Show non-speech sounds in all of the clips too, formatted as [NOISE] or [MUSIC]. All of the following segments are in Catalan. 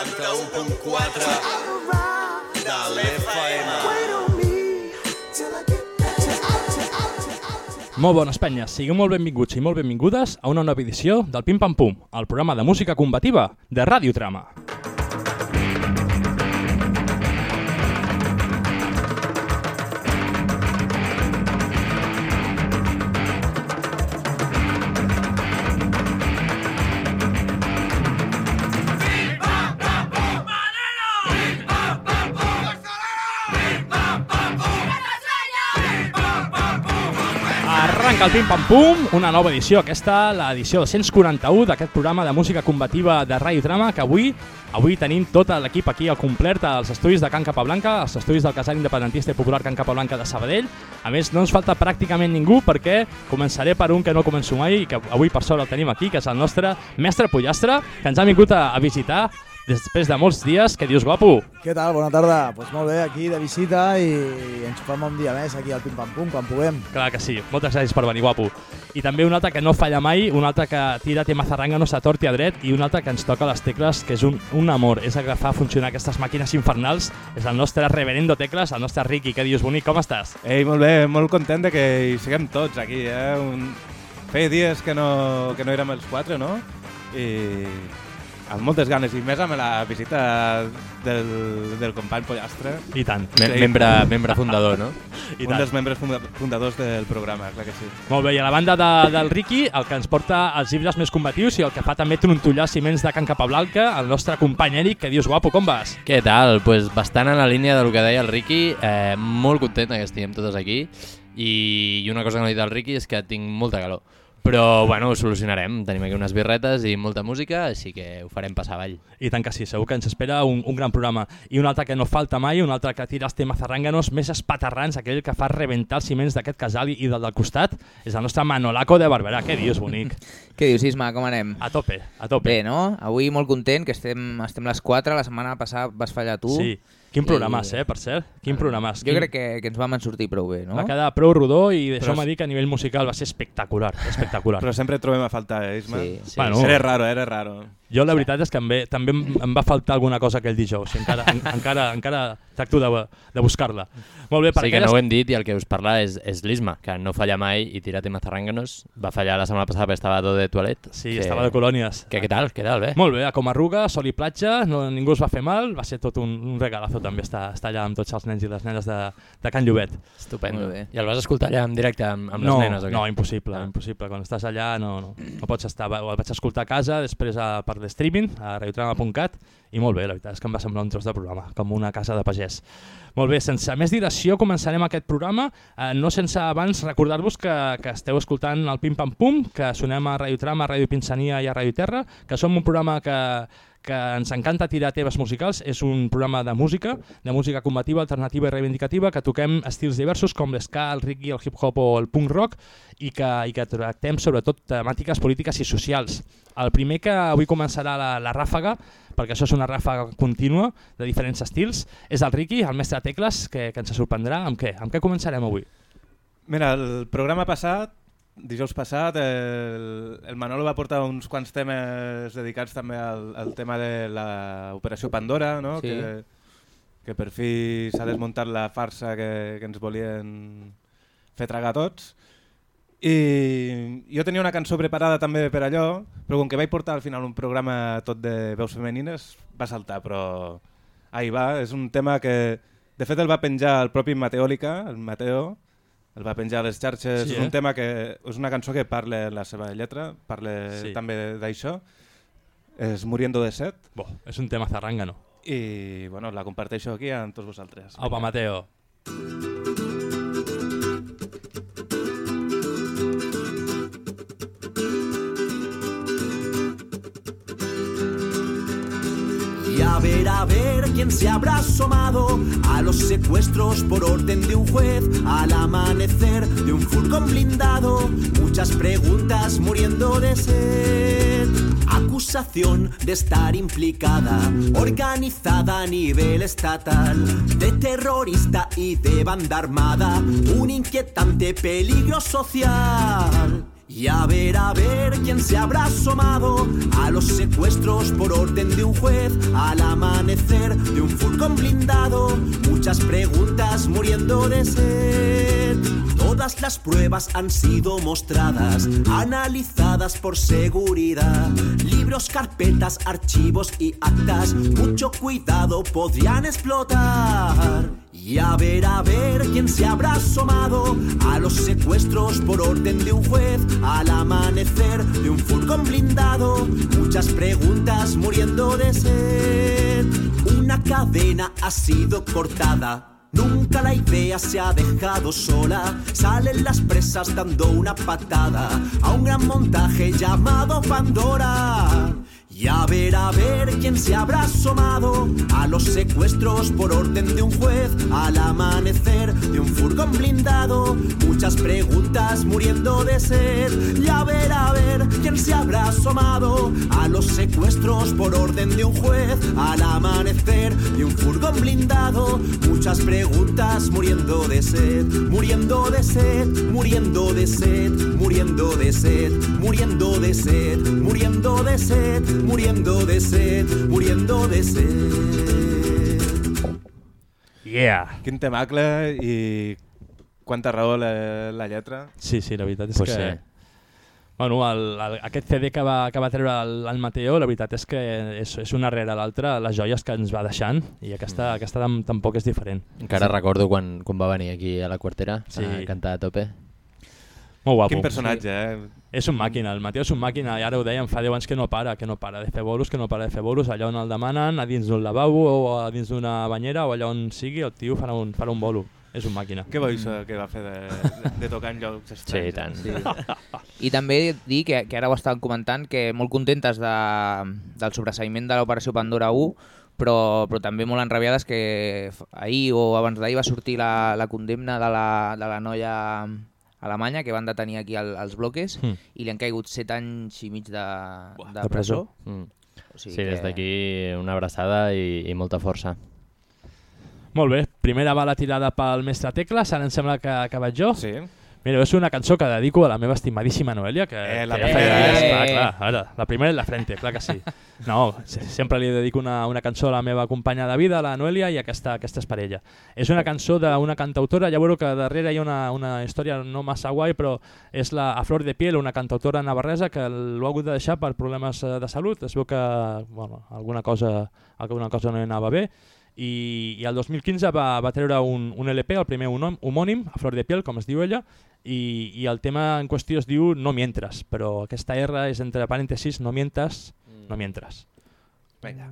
91.4 de l'FM. Molt bones penyes, sigueu molt benvinguts i molt benvingudes a una nova edició del Pim Pam Pum, el programa de música combativa de Ràdio Trama. Arranca el Pim Pam Pum, una nova edició, aquesta, l'edició 241 d'aquest programa de música combativa de Ràdio Trama, que avui avui tenim tot l'equip aquí al complet als estudis de Can Capablanca, als estudis del casal independentista i popular Can Capablanca de Sabadell. A més, no ens falta pràcticament ningú perquè començaré per un que no començo mai i que avui per sort el tenim aquí, que és el nostre mestre Pollastre, que ens ha vingut a, a visitar després de molts dies. Què dius, guapo? Què tal? Bona tarda. Pues molt bé, aquí de visita i ens fem un dia més aquí al Pim Pam Pum, quan puguem. Clar que sí. Moltes gràcies per venir, guapo. I també un altre que no falla mai, un altre que tira tema zarranganos a tort i a dret i un altre que ens toca les tecles, que és un, un amor, és agafar a funcionar aquestes màquines infernals. És el nostre reverendo tecles, el nostre Ricky. Què dius, bonic? Com estàs? Ei, molt bé, molt content de que hi siguem tots aquí, eh? Un... Feia dies que no, que no érem els quatre, no? I amb moltes ganes, i més amb la visita del, del company Pollastre. I tant. Me membre, membre fundador, no? [LAUGHS] I un tant. dels membres funda fundadors del programa, clar que sí. Molt bé, i a la banda de, del Ricky, el que ens porta els llibres més combatius i el que fa també trontollar ciments de Can Capablanca, el nostre company Eric, que dius, guapo, com vas? Què tal? Pues bastant en la línia del que deia el Ricky, eh, molt content que estiguem totes aquí i, i una cosa que no ha dit el Ricky és que tinc molta calor. Però, bueno, ho solucionarem. Tenim aquí unes birretes i molta música, així que ho farem passar avall. I tant que sí, segur que ens espera un, un gran programa. I un altre que no falta mai, un altre que tira els temes zarranganos més espaterrants, aquell que fa rebentar els ciments d'aquest casal i, i del del costat, és el nostre Manolaco de Barberà. Què dius, bonic? [LAUGHS] Què dius, Isma? Com anem? A tope, a tope. Bé, no? Avui molt content, que estem, estem les 4. La setmana passada vas fallar tu. Sí. Quin I- programàs, eh, per cert? Quin programàs. Jo Quin... crec que, que ens vam en sortir prou bé, no? Va quedar prou rodó i deixeu-me Però- dir que a nivell musical va ser espectacular, espectacular. Però sempre trobem a faltar, eh, Isma? Sí, sí. Bueno. Eres raro, eres raro. Jo la veritat és que em ve, també em, va faltar alguna cosa aquell dijous, i encara, en, encara, encara tracto de, de buscar-la. Molt bé, per sí que aquelles- no ho hem dit i el que us parla és, és l'Isma, que no falla mai i tira temes zarranganos. Va fallar la setmana passada perquè estava tot de toilet. Sí, que, estava de colònies. Que, què tal? Què tal, bé? Molt bé, a Comarruga, sol i platja, no, ningú es va fer mal, va ser tot un, un regalazo també estar, estar allà amb tots els nens i les nenes de, de Can Llobet. Estupendo. Bé. I el vas escoltar allà en directe amb, amb no, les nenes o què? no, impossible, Ah. impossible. Quan estàs allà no, no, no pots estar. El vaig escoltar a casa, després a, per l'streaming, a radiotrama.cat, i molt bé, la veritat és que em va semblar un tros de programa, com una casa de pagès. Molt bé, sense més dilació començarem aquest programa, eh, no sense abans recordar-vos que, que esteu escoltant el Pim Pam Pum, que sonem a Radio Trama, a Radio Pinsania i a Radio Terra, que som un programa que, que ens encanta tirar temes musicals, és un programa de música, de música combativa, alternativa i reivindicativa, que toquem estils diversos com l'esca, el reggae, el hip-hop o el punk rock i que, i que tractem sobretot temàtiques polítiques i socials. El primer que avui començarà la, la ràfaga, perquè això és una ràfaga contínua de diferents estils, és el Ricky, el mestre Tecles, que, que ens sorprendrà. Amb què? Amb què començarem avui? Mira, el programa passat, dijous passat, el, el Manolo va portar uns quants temes dedicats també al, al tema de l'operació Pandora, no? Sí. que, que per fi s'ha desmuntat la farsa que, que ens volien fer tragar tots. I jo tenia una cançó preparada també per allò, però com que vaig portar al final un programa tot de veus femenines, va saltar, però ahí va, és un tema que de fet el va penjar el propi Mateòlica, el Mateo, el va penjar a les xarxes, Sí, és eh? un tema que és una cançó que parla la seva lletra, parla Sí. també d'això, és Muriendo de set, Bo, és un tema zarrangano. i bueno, la comparteixo aquí amb tots vosaltres. Opa, Mateo. Y a ver, a ver quién se habrá asomado a los secuestros por orden de un juez al amanecer de un furgón blindado. Muchas preguntas muriendo de sed. Acusación de estar implicada, organizada a nivel estatal, de terrorista y de banda armada, un inquietante peligro social. Y a ver, a ver quién se habrá asomado a los secuestros por orden de un juez al amanecer de un furgón blindado. Muchas preguntas muriendo de sed. Todas las pruebas han sido mostradas, analizadas por seguridad. Libros, carpetas, archivos y actas, mucho cuidado podrían explotar. Y a ver, a ver quién se habrá asomado a los secuestros por orden de un juez al amanecer de un furgón blindado. Muchas preguntas muriendo de sed. Una cadena ha sido cortada. Nunca la idea se ha dejado sola. Salen las presas dando una patada a un gran montaje llamado Pandora. Y a ver, a ver quién se habrá asomado a los secuestros por orden de un juez al amanecer de un furgón blindado. Muchas preguntas muriendo de sed. Y a ver, a ver quién se habrá asomado a los secuestros por orden de un juez al amanecer de un furgón blindado. Muchas preguntas muriendo de sed, muriendo de sed, muriendo de sed, muriendo de sed, muriendo de sed, muriendo de sed, muriendo de sed, muriendo de sed. Yeah! Quin temacle i quanta raó la, la lletra. Sí, sí, la veritat és Pues que... sí. Bueno, el, el, aquest CD que va, que va treure el, el Mateo, la veritat és que és, és una rere l'altra les joies que ens va deixant i aquesta, aquesta tam, tampoc és diferent. Encara recordo quan, quan va venir aquí a la quartera Sí. a cantar a tope. Molt guapo. Quin personatge, eh? És un màquina, el Mateo és un màquina, i ara ho dèiem, fa 10 anys que no para, que no para de fer bolos, que no para de fer bolos, allà on el demanen, a dins d'un lavabo o a dins d'una banyera o allà on sigui, el tio farà un, farà un bolo. És un màquina. Què bo això que va fer de, de, de tocar en llocs Sí, estranys. i tant. Sí. [LAUGHS] I també dir que, que ara ho estàvem comentant, que molt contentes de, del sobreseïment de l'Operació Pandora 1, però, però també molt enrabiades que ahir o abans d'ahir va sortir la, la condemna de la, de la noia alemanya que van detenir aquí al, als bloques Mm. i li han caigut 7 anys i mig de, de, de presó. presó. Mm. O sigui Sí, des que- d'aquí una abraçada i, i molta força. Molt bé, primera bala tirada pel mestre Tecles, ara em sembla que, que vaig jo. Sí. Mira, és una cançó que dedico a la meva estimadíssima Noelia, que, Eh, la que feia dies, clar, Eh. clar, ara, la primera en la frente, clar que sí. No, se- sempre li dedico una, una cançó a la meva companya de vida, la Noelia, i aquesta, aquesta és per ella. És una cançó d'una cantautora, ja veureu que darrere hi ha una, una història no massa guai, però és la A Flor de Piel, una cantautora navarresa que l'ho ha hagut de deixar per problemes eh, de salut. Es veu que bueno, alguna, cosa, alguna cosa no hi anava bé, i, i el 2015 va, va treure un, un LP, el primer un, homònim, a Flor de Piel, com es diu ella, i, i el tema en qüestió es diu No mientras, però aquesta R és entre parèntesis No mientas, no mientras. Vinga.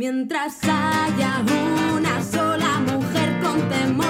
Mientras haya una sola mujer con temor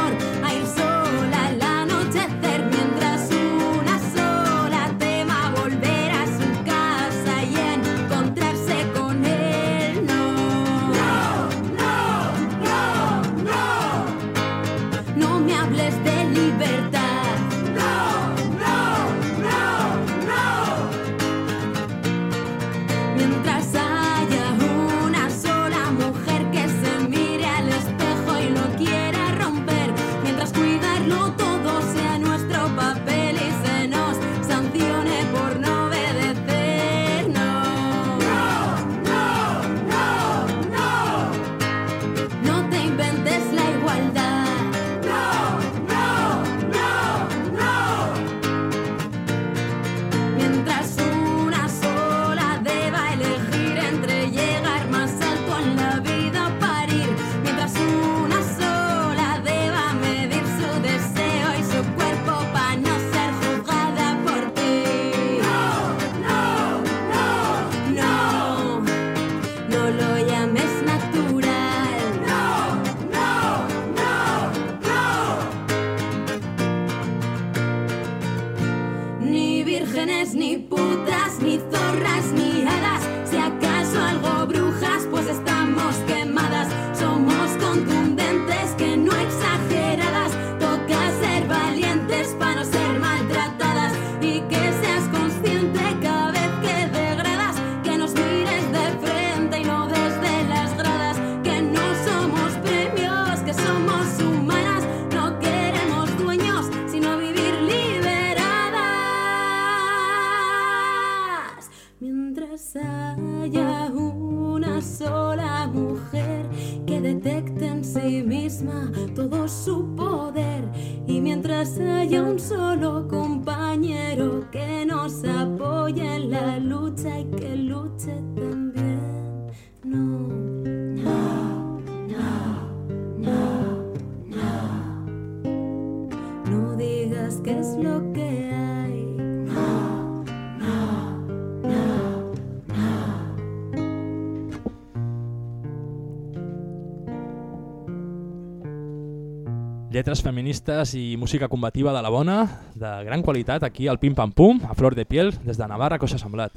Lletres feministes i música combativa de la bona, de gran qualitat, aquí al Pim Pam Pum, a Flor de Piel, des de Navarra, que us ha semblat?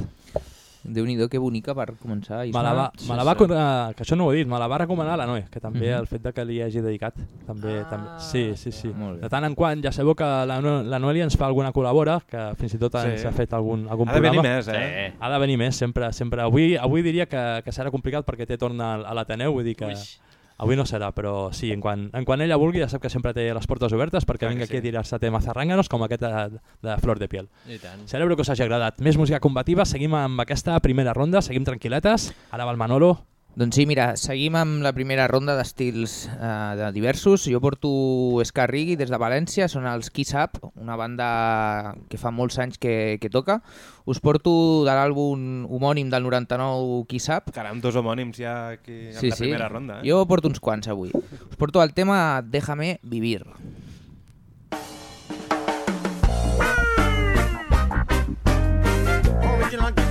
déu nhi que bonica per començar. Me Isma. la va, Sí, me la va, sí. que això no ho he dit, me la va recomanar la Noe, que també Mhm. el fet de que li hagi dedicat, també, Ah, també sí, sí, sí. molt bé. De tant en quant, ja sabeu que la, No- la Noelia ens fa alguna col·labora, que fins i tot ens Sí. ha fet algun, algun Ha de venir programa. més, eh? Ha de venir més, sempre. sempre. Avui, avui diria que, que serà complicat perquè té torna a l'Ateneu, vull dir que avui no serà, però sí, en quan, en quan ella vulgui ja sap que sempre té les portes obertes perquè Clar vingui aquí sí. a tirar-se temes zarrànganos com aquest de, de Flor de Piel. I tant. Celebro que us hagi agradat. Més música combativa, seguim amb aquesta primera ronda, seguim tranquil·letes. Ara va el Manolo. Doncs sí, mira, seguim amb la primera ronda d'estils eh, de diversos. Jo porto Ska Reggae des de València, són els Kiss Up, una banda que fa molts anys que, que toca. Us porto de l'àlbum homònim del 99 Kiss Up. Caram, dos homònims ja aquí en la primera ronda. Eh? Jo porto uns quants avui. Us porto el tema Déjame vivir. Original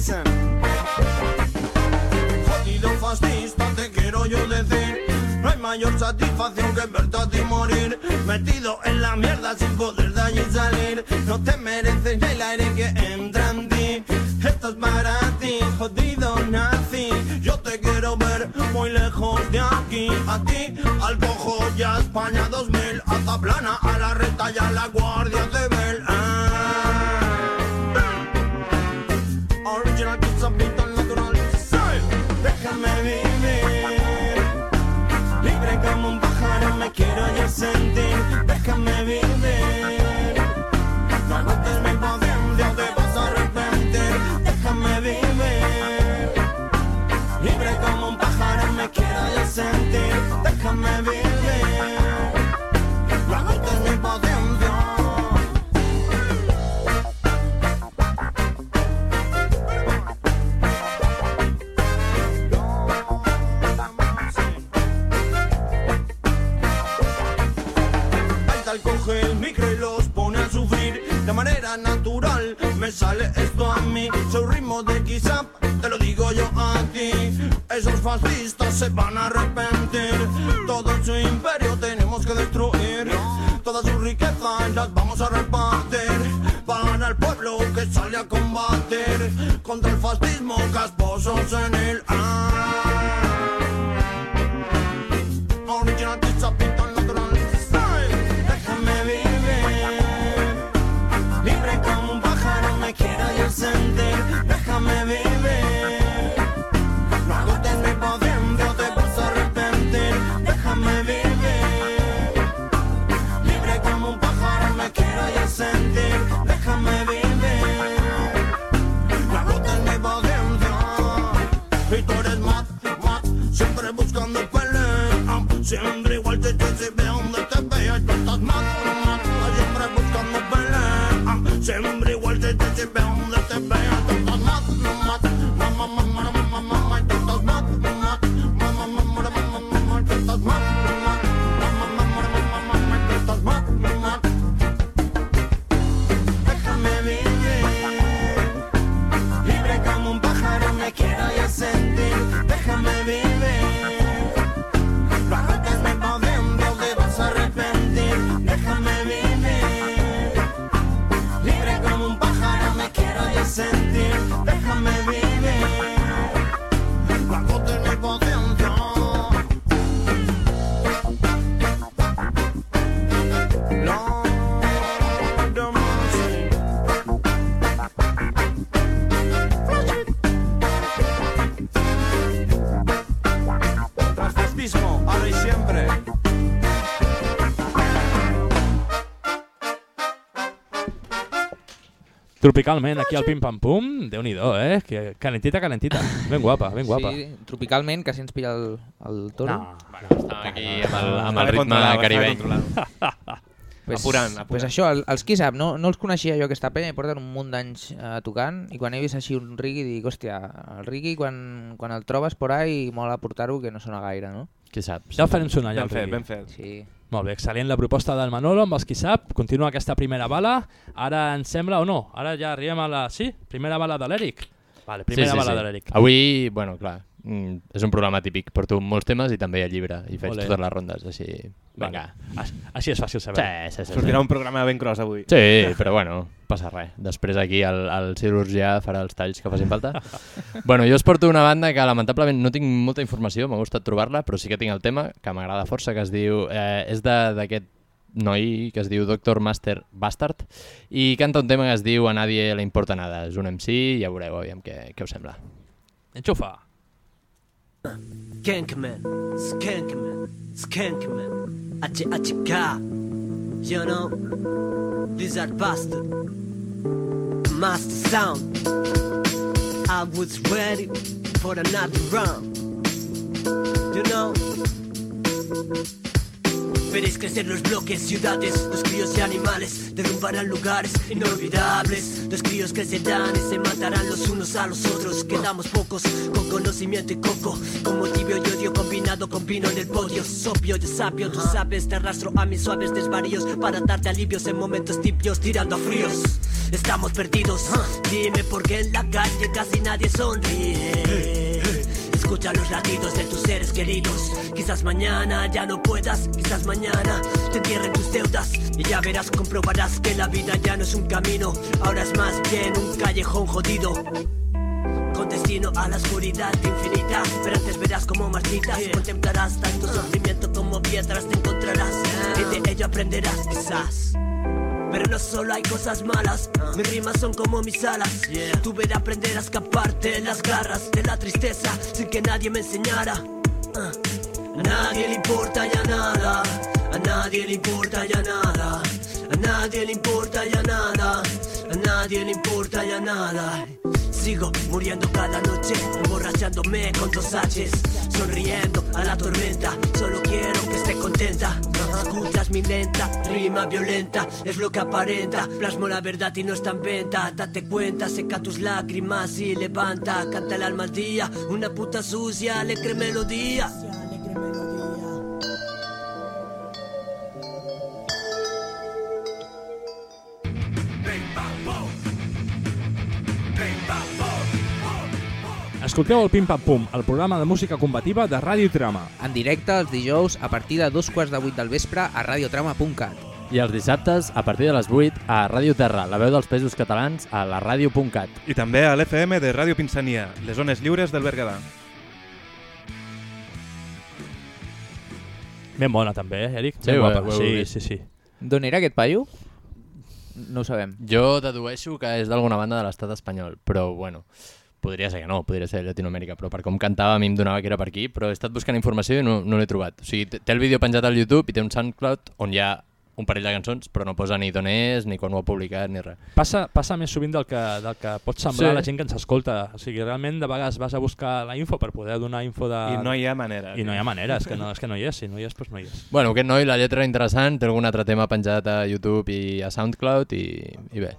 Listen. Jodido fascista, te quiero yo decir. No hay mayor satisfacción que verte a ti morir. Metido en la mierda sin poder de allí salir. No te mereces ni el aire que entra en ti. Esto es para ti, jodido nazi. Yo te quiero ver muy lejos de aquí. A ti, al cojo ya España 2000. A Zaplana, a la reta y a la Guardia Civil. Ah. Déjame vivir. No agotes mi paciencia o te vas a arrepentir. Déjame vivir. Libre como un pájaro me quiero yo sentir. Déjame vivir. Ahí tal coge el micro y los pone a sufrir de manera natural. Me sale esto a mí, soy ritmo de X-Up, te lo digo yo a ti. Esos fascistas se van a arrepentir. Todo su imperio tenemos que destruir. Todas sus riquezas las vamos a repartir. Para el pueblo que sale a combatir contra el fascismo casposos en el ah. Siempre igual te te Tropicalment, aquí al Pim Pam Pum, déu nhi eh? Que calentita, calentita. Ben guapa, ben guapa. Sí, tropicalment, que si ens pilla el, el toro. No, Bueno, estàvem aquí amb el, amb el ritme caribeny. [LAUGHS] Pues, Apurant, apurant. Pues això, el, els qui sap, no, no els coneixia jo aquesta penya, i porten un munt d'anys eh, tocant, i quan he vist així un Ricky dic, hòstia, el Ricky quan, quan el trobes por ahí mola portar-ho que no sona gaire, no? Qui sap? Ja el farem sonar allà, Ben el fet, ben fet. Sí. Molt bé, excel·lent la proposta del Manolo amb els qui sap. Continua aquesta primera bala. Ara ens sembla o no? Ara ja arribem a la... Sí? Primera bala de l'Eric. Vale, primera bala de l'Eric. Avui, bueno, clar, mm, és un programa típic. Porto molts temes i també hi ha llibre i faig Ole. totes les rondes, així... Vinga. Així, així és fàcil saber. Sí, sí, sí, sí. Sortirà un programa ben gros avui. Sí, però bueno, passa res. Després aquí el, el cirurgià farà els talls que facin falta. [LAUGHS] bueno, jo us porto una banda que lamentablement no tinc molta informació, m'ha gustat trobar-la, però sí que tinc el tema, que m'agrada força, que es diu... Eh, és de- d'aquest noi que es diu Dr. Master Bastard i canta un tema que es diu A nadie le importa nada. És un MC, ja veureu aviam què, què us sembla. Enxufa. Skankman, Skankman, Skankman, H-H-K, you know, Lizard Bastard, Master Sound. I was ready for another round, you know. Veréis crecer los bloques, ciudades, los críos y animales derrumbarán lugares inolvidables. Los críos crecerán y se matarán los unos a los otros. Quedamos pocos con conocimiento y coco, como tibio y odio combinado con vino en el podio. Sopio y sapio, tú sabes, te arrastro a mis suaves desvaríos para darte alivios en momentos tibios tirando a fríos. Estamos perdidos, dime por qué en la calle casi nadie sonríe. Escucha los latidos de tus seres queridos. Quizás mañana ya no puedas, quizás mañana te entierren tus deudas. Y ya verás, comprobarás que la vida ya no es un camino, ahora es más bien un callejón jodido. Con destino a la oscuridad infinita, pero antes verás como marchitas. Contemplarás tanto sufrimiento como piedras te encontrarás. Y de ello aprenderás, quizás. Pero no solo hay cosas malas, mis rimas son como mis alas. Tuve de aprender a escaparte de las garras de la tristeza sin que nadie me enseñara. Ah. A nadie le importa ya nada, a nadie le importa ya nada, a nadie le importa ya nada, a nadie le importa ya nada. Sigo muriendo cada noche, emborrachándome con dos H's, sonriendo a la tormenta. Solo quiero que esté contenta. Escuchas mi lenta, rima violenta, es lo que aparenta. Plasmo la verdad y no está en venta. Date cuenta, seca tus lágrimas y levanta. Canta el alma al día, una puta sucia, alegre melodía. Escolteu el Pim Pam Pum, el programa de música combativa de Ràdio Trama. En directe els dijous a partir de dos quarts de vuit del vespre a radiotrama.cat. I els dissabtes, a partir de les 8, a Ràdio Terra, la veu dels països catalans, a la ràdio.cat. I també a l'FM de Ràdio Pinsania, les zones lliures del Berguedà. Ben bona també, eh, Eric? Sí, ben guapa. ho sí, sí, sí. D'on era aquest paio? No ho sabem. Jo dedueixo que és d'alguna banda de l'estat espanyol, però bueno, podria ser que no, podria ser de Llatinoamèrica, però per com cantava a mi em donava que era per aquí, però he estat buscant informació i no, no l'he trobat. O sigui, té el vídeo penjat al YouTube i té un SoundCloud on hi ha un parell de cançons, però no posa ni d'on és, ni quan ho ha publicat, ni res. Passa, passa més sovint del que, del que pot semblar Sí. sí. la gent que ens escolta. O sigui, realment de vegades vas a buscar la info per poder donar info de... I no hi ha manera. I no hi ha manera, és que no, és que no hi és, si no hi és, doncs no hi és. Bueno, aquest noi, la lletra interessant, té algun altre tema penjat a YouTube i a SoundCloud i, i bé.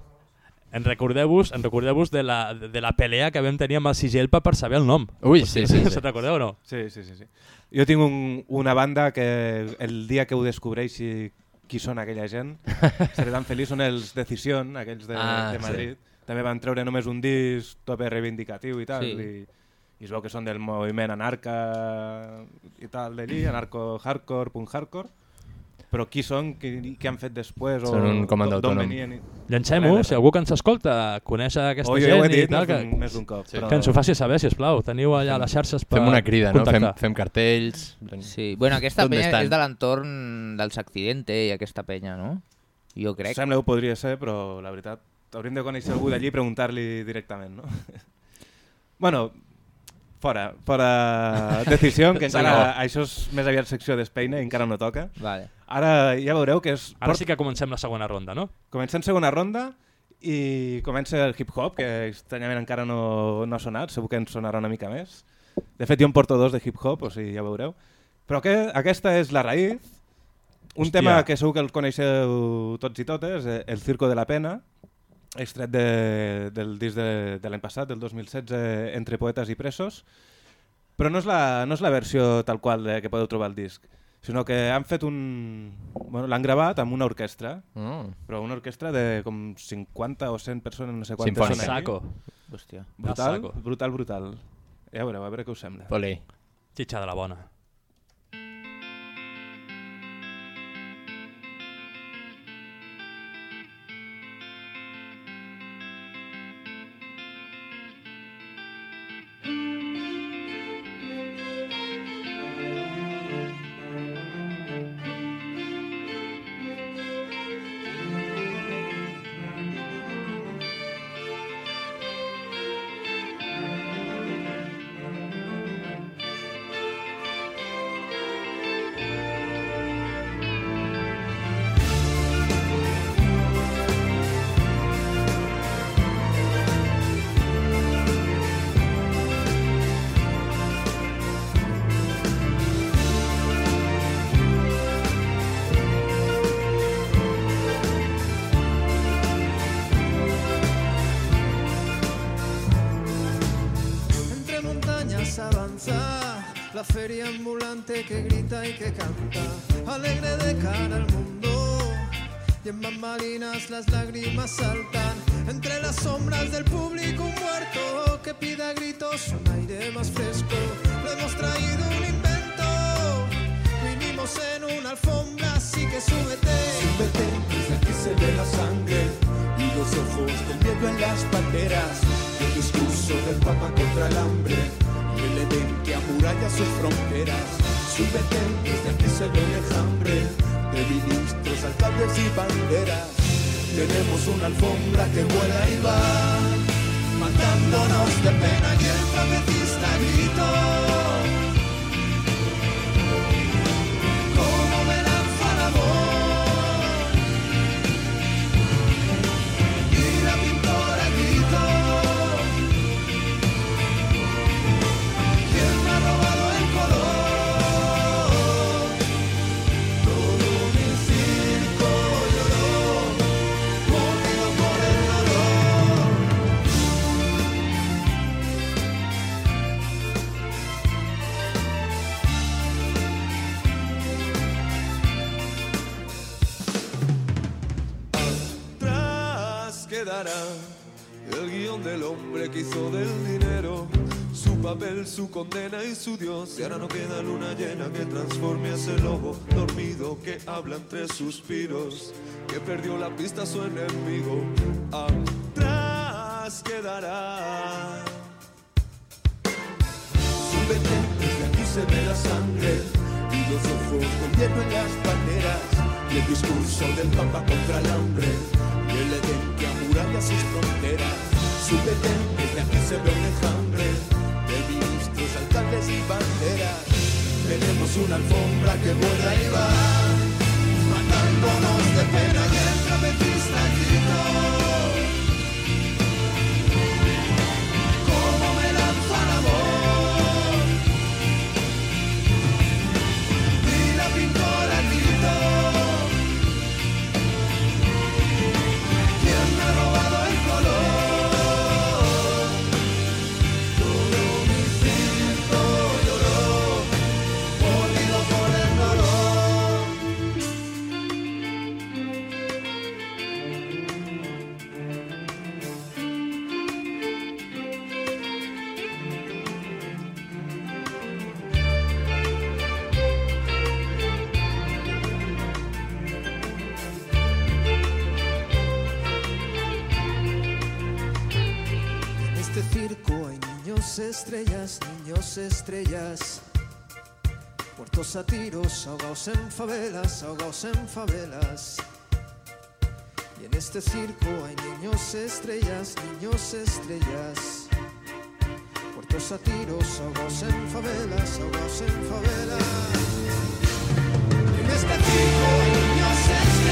En recordeu-vos en recordeu de, la, de la pelea que vam tenir amb el Sigelpa per saber el nom. Ui, sí, sí, [LAUGHS] sí. Se'n recordeu o no? Sí, sí, sí. sí. Jo tinc un, una banda que el dia que ho descobreixi qui són aquella gent, [LAUGHS] seré tan feliç, són els Decision, aquells de, Ah, de sí. Madrid. També van treure només un disc tope reivindicatiu i tal, Sí. i, i es veu que són del moviment anarca i tal d'allí, anarco-hardcore, punk-hardcore, però qui són, qui, qui han fet després, o Són un comando d'on autònom. venien... i- Llancem-ho, si algú que ens escolta coneix aquesta O jo gent ho he i dit tal, que, més d'un cop. Sí. però- que ens ho faci saber, si plau. Teniu allà les xarxes per Fem una crida, no? Fem, fem cartells... Sí, bueno, aquesta ¿Dónde penya estan? és de l'entorn dels Accidente i aquesta penya, no? Jo crec. Sembla que ho podria ser, però la veritat, hauríem de conèixer algú d'allí i preguntar-li directament, no? [LAUGHS] bueno, fora, fora decisió, que encara això és més aviat secció d'Espeina i encara no toca. Vale. Ara ja veureu que és... Ara sí que comencem la segona ronda, no? Comencem segona ronda i comença el hip-hop, que estranyament encara no, no ha sonat, segur que ens sonarà una mica més. De fet, jo em porto dos de hip-hop, o sigui, ja veureu. Però que, aquesta és La Raïz, un Hòstia. tema que segur que el coneixeu tots i totes, eh, El Circo de la Pena, extret de, del disc de, de l'any passat, del 2016, Entre poetes i presos, però no és la, no és la versió tal qual de, que podeu trobar al disc, sinó que han fet un... Bueno, l'han gravat amb una orquestra, Mm. però una orquestra de com 50 o 100 persones, no sé quantes Simfònica. són aquí. Saco. Hòstia. Brutal, Saco. brutal, brutal. Ja veureu, a veure què us sembla. Poli. Xitxa de la bona. Banderas. Tenemos una alfombra que vuela y va, matándonos de pena y el trapecista gritó. Hizo del dinero su papel, su condena y su Dios. Y ahora no queda luna llena que transforme a ese lobo dormido que habla entre suspiros, que perdió la pista a su enemigo. Atrás quedará. Súbete, desde aquí se ve la sangre y los ojos con hielo en las banderas y el discurso del Papa contra el hambre y el Edén que amuralla sus fronteras. Súbete, desde aquí se ve un enjambre de ministros, alcaldes y banderas. Tenemos una alfombra que vuela y va matándonos de pena y el trapecista gritó. Estrellas, niños estrellas. Muertos a tiros, ahogados en favelas, ahogados en favelas. Y en este circo hay niños estrellas, niños estrellas. Muertos a tiros, ahogados en favelas, ahogados en favelas. En este circo hay niños estrellas.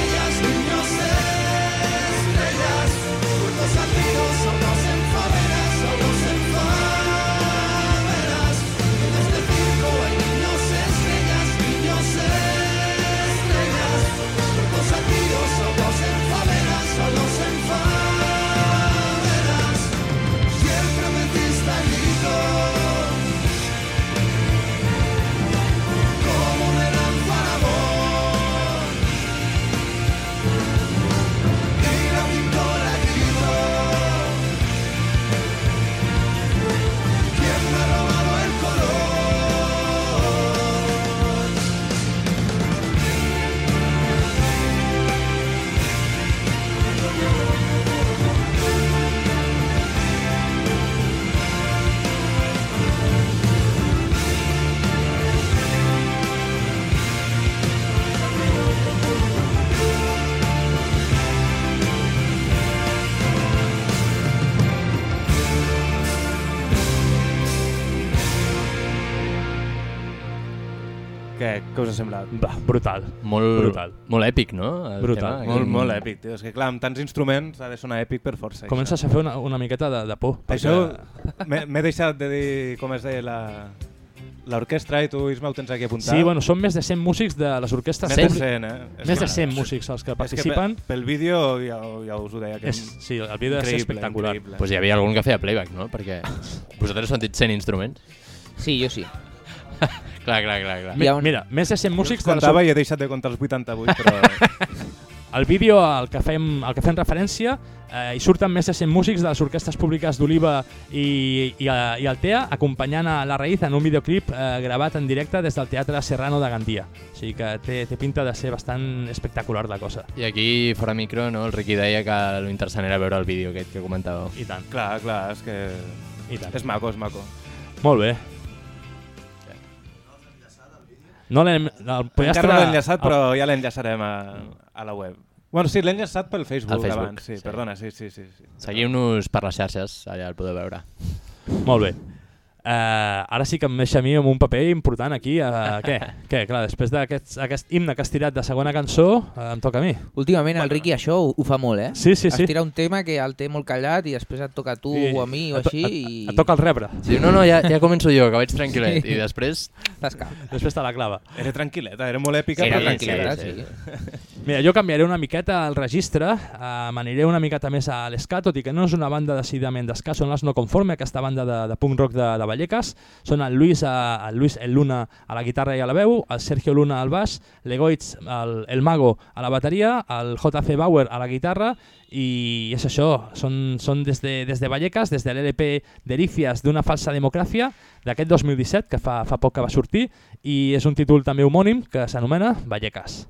Què us ha semblat? Va, brutal. Molt, Brutal. molt èpic, no? El Brutal. tema, Molt, que- molt èpic, tio. És que clar, amb tants instruments ha de sonar èpic per força. això. Comences a fer una, una miqueta de, de por. Això perquè- m'he m'he deixat de dir com es deia la l'orquestra i tu, Isma, ho tens aquí apuntat. Sí, bueno, són més de 100 músics de les orquestres. Més de públic- 100, eh? És Més de que- 100 músics els que És participen. que pe- pel vídeo ja, ja us ho deia. Que És, sí, el vídeo és espectacular. increïble. Pues hi havia algun que feia playback, no? Perquè vosaltres heu sentit 100 instruments. Sí, jo sí. [LAUGHS] Clar, clar, clar. clar. Mi, Hi ha un- Mira, més de 100 músics les Comptava i he deixat de comptar els 88, [LAUGHS] però... El vídeo al que fem, al que fem referència eh, hi surten més de 100 músics de les orquestres públiques d'Oliva i, i, i Altea acompanyant a La Raïz en un videoclip eh, gravat en directe des del Teatre Serrano de Gandia. O sigui que té, té pinta de ser bastant espectacular la cosa. I aquí, fora micro, no? el Riqui deia que l'interessant era veure el vídeo aquest que comentàveu. I tant, clar, clar, és que... i tant. És maco, és maco. Molt bé. No l'hem... Encara no l'he enllaçat, el- però ja l'enllaçarem a, a la web. Bueno, sí, l'he enllaçat pel Facebook, Facebook, abans. Sí, sí. perdona, sí, sí, sí. sí. Seguiu-nos per les xarxes, allà el podeu veure. Molt bé. Uh, ara sí que em deixa a mi amb un paper important aquí. Uh, [LAUGHS] què? què? Clar, després d'aquest aquest himne que has tirat de segona cançó, uh, em toca a mi. Últimament el Ricky això ho, ho fa molt, eh? Sí, sí, Es sí. tira un tema que el té molt callat i després et toca a tu I- o a mi o així et- i... Et toca el rebre. Sí, no, no, ja, ja començo jo, que vaig tranquil·let. Sí. I després... Després te la clava. Era tranquil·leta, era molt èpica, Era però tranquil·leta, tranquil·leta. sí. Mira, jo canviaré una miqueta el registre, uh, m'aniré una miqueta més a l'esca, tot i que no és una banda decididament d'esca, són les No Conforme, aquesta banda de, de punk rock de, de Vallecas. Són el Luis, uh, el Luis el Luna a la guitarra i a la veu, el Sergio Luna al baix, l'Egoitz, el, el Mago a la bateria, el JC Bauer a la guitarra i és això, són, són des, de, des de Vallecas, des de l'LP Delicias d'una falsa democràcia d'aquest 2017, que fa, fa poc que va sortir, i és un títol també homònim que s'anomena Vallecas.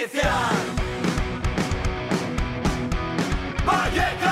Antipolicial. Vallecas.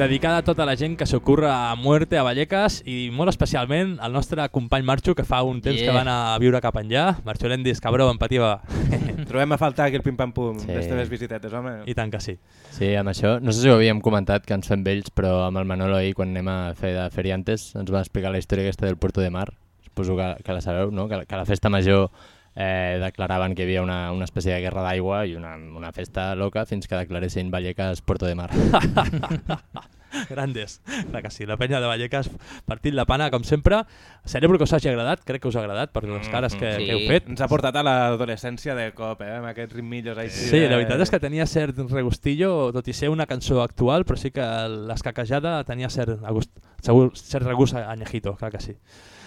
Dedicada a tota la gent que s'ocorre a muerte a Vallecas i molt especialment al nostre company Marxo que fa un temps Yeah. que va anar a viure cap enllà. Marxo Lendis, cabró, empatia. [LAUGHS] Trobem a faltar aquí el pim-pam-pum, Sí. sí. les teves visitetes, home. I tant que sí. Sí, amb això, no sé si ho havíem comentat, que ens fem vells, però amb el Manolo ahir, quan anem a fer de feriantes, ens va explicar la història aquesta del Puerto de Mar. Suposo que, que la sabeu, no? Que, que la festa major eh, declaraven que hi havia una, una espècie de guerra d'aigua i una, una festa loca fins que declaressin Vallecas Puerto de Mar. [LAUGHS] Grandes. Clar que sí, la penya de Vallecas partint la pana, com sempre. Celebro que us hagi agradat, crec que us ha agradat per les cares que, Sí. que heu fet. Ens ha portat a l'adolescència de cop, eh? amb aquests ritmillos així. Sí, de- la veritat és que tenia cert regustillo, tot i ser una cançó actual, però sí que l'escaquejada tenia cert, agust, segur, cert regust anyejito, clar que sí.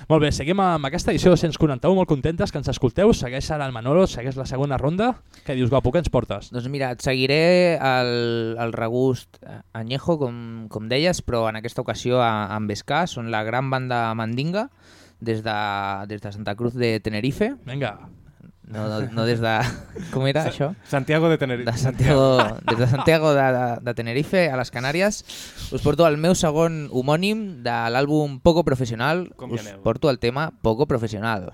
Molt bé, seguim amb aquesta edició 241, molt contentes que ens escolteu, segueix ara el Manolo, segueix la segona ronda. Què dius, guapo, què ens portes? Doncs mira, et seguiré el, el regust anyejo, com, com deies, però en aquesta ocasió a, amb Escà, són la gran banda Mandinga, des de, des de Santa Cruz de Tenerife, Vinga, no, no, no des de... [LAUGHS] Com era això? Santiago de Tenerife. De Santiago, des de Santiago de, de, de Tenerife a les Canàries us porto el meu segon homònim de l'àlbum Poco Professional Com us aneu? porto el tema Poco Professional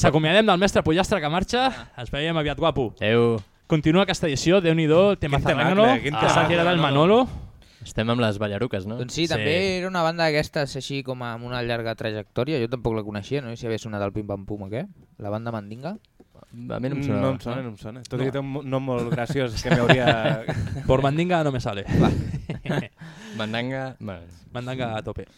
ens acomiadem del mestre Pollastre que marxa, ens veiem aviat, guapo. Adéu. Continua aquesta edició, Déu-n'hi-do, tema Quin Zarrangano, temacle, quin que s'ha tirat del Manolo. Estem amb les ballaruques, no? Doncs sí, Sí. també era una banda d'aquestes així com amb una llarga trajectòria, jo tampoc la coneixia, no sé si havia sonat el Pim Pam Pum o què, la banda Mandinga. A mi no em sona. No em sona, no em sona. Tot i que té un nom molt graciós que m'hauria... Por Mandinga no me sale. [LAUGHS] Mandanga... Mandanga a tope.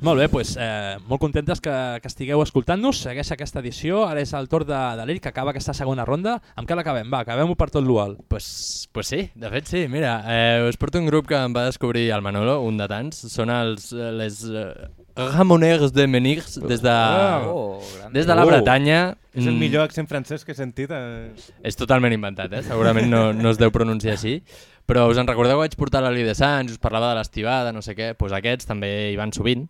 Molt bé, doncs, eh, molt contentes que, que estigueu escoltant-nos. Segueix aquesta edició. Ara és el torn de, de l'Eric, que acaba aquesta segona ronda. Amb què l'acabem? Va, acabem-ho per tot l'UAL. Pues, pues sí, de fet sí. Mira, eh, us porto un grup que em va descobrir el Manolo, un de tants. Són els, eh, les eh, Ramoners de Menirs des de, Oh, grande. des de la Oh. Bretanya. És el Mm, millor accent francès que he sentit. Eh? És totalment inventat, eh? segurament no, no es deu pronunciar així. Però us en recordeu que vaig portar l'Ali de Sants, us parlava de l'estivada, no sé què, doncs aquests també hi van sovint.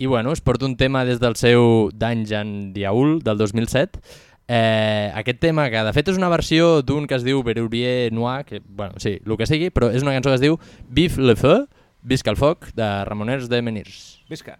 I bueno, us porto un tema des del seu Dungeon Diaul del 2007. Eh, aquest tema, que de fet és una versió d'un que es diu Berurier Noir, que, bueno, sí, el que sigui, però és una cançó que es diu Vive le feu, visca el foc, de Ramoners de Menirs. Visca.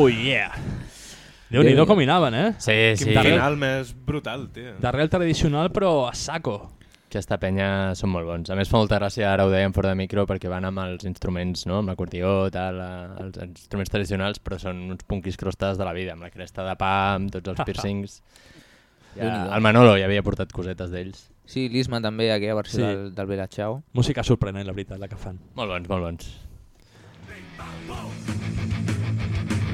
Oh yeah! Déu-n'hi-do com hi anaven, eh? Sí, Quin sí. final més brutal, tio. Darrere el tradicional, però a saco. Aquesta penya són molt bons. A més fa molta gràcia, ara ho dèiem fora de micro, perquè van amb els instruments, no? amb l'acordió, tal, eh, els instruments tradicionals, però són uns punquis crostes de la vida, amb la cresta de pa, amb tots els [LAUGHS] piercings. Ja, el Manolo ja havia portat cosetes d'ells. Sí, l'Isma també, aquella versió Sí. sí. del, del Bella Ciao. Música sorprenent, la veritat, la que fan. Molt bons, molt bons.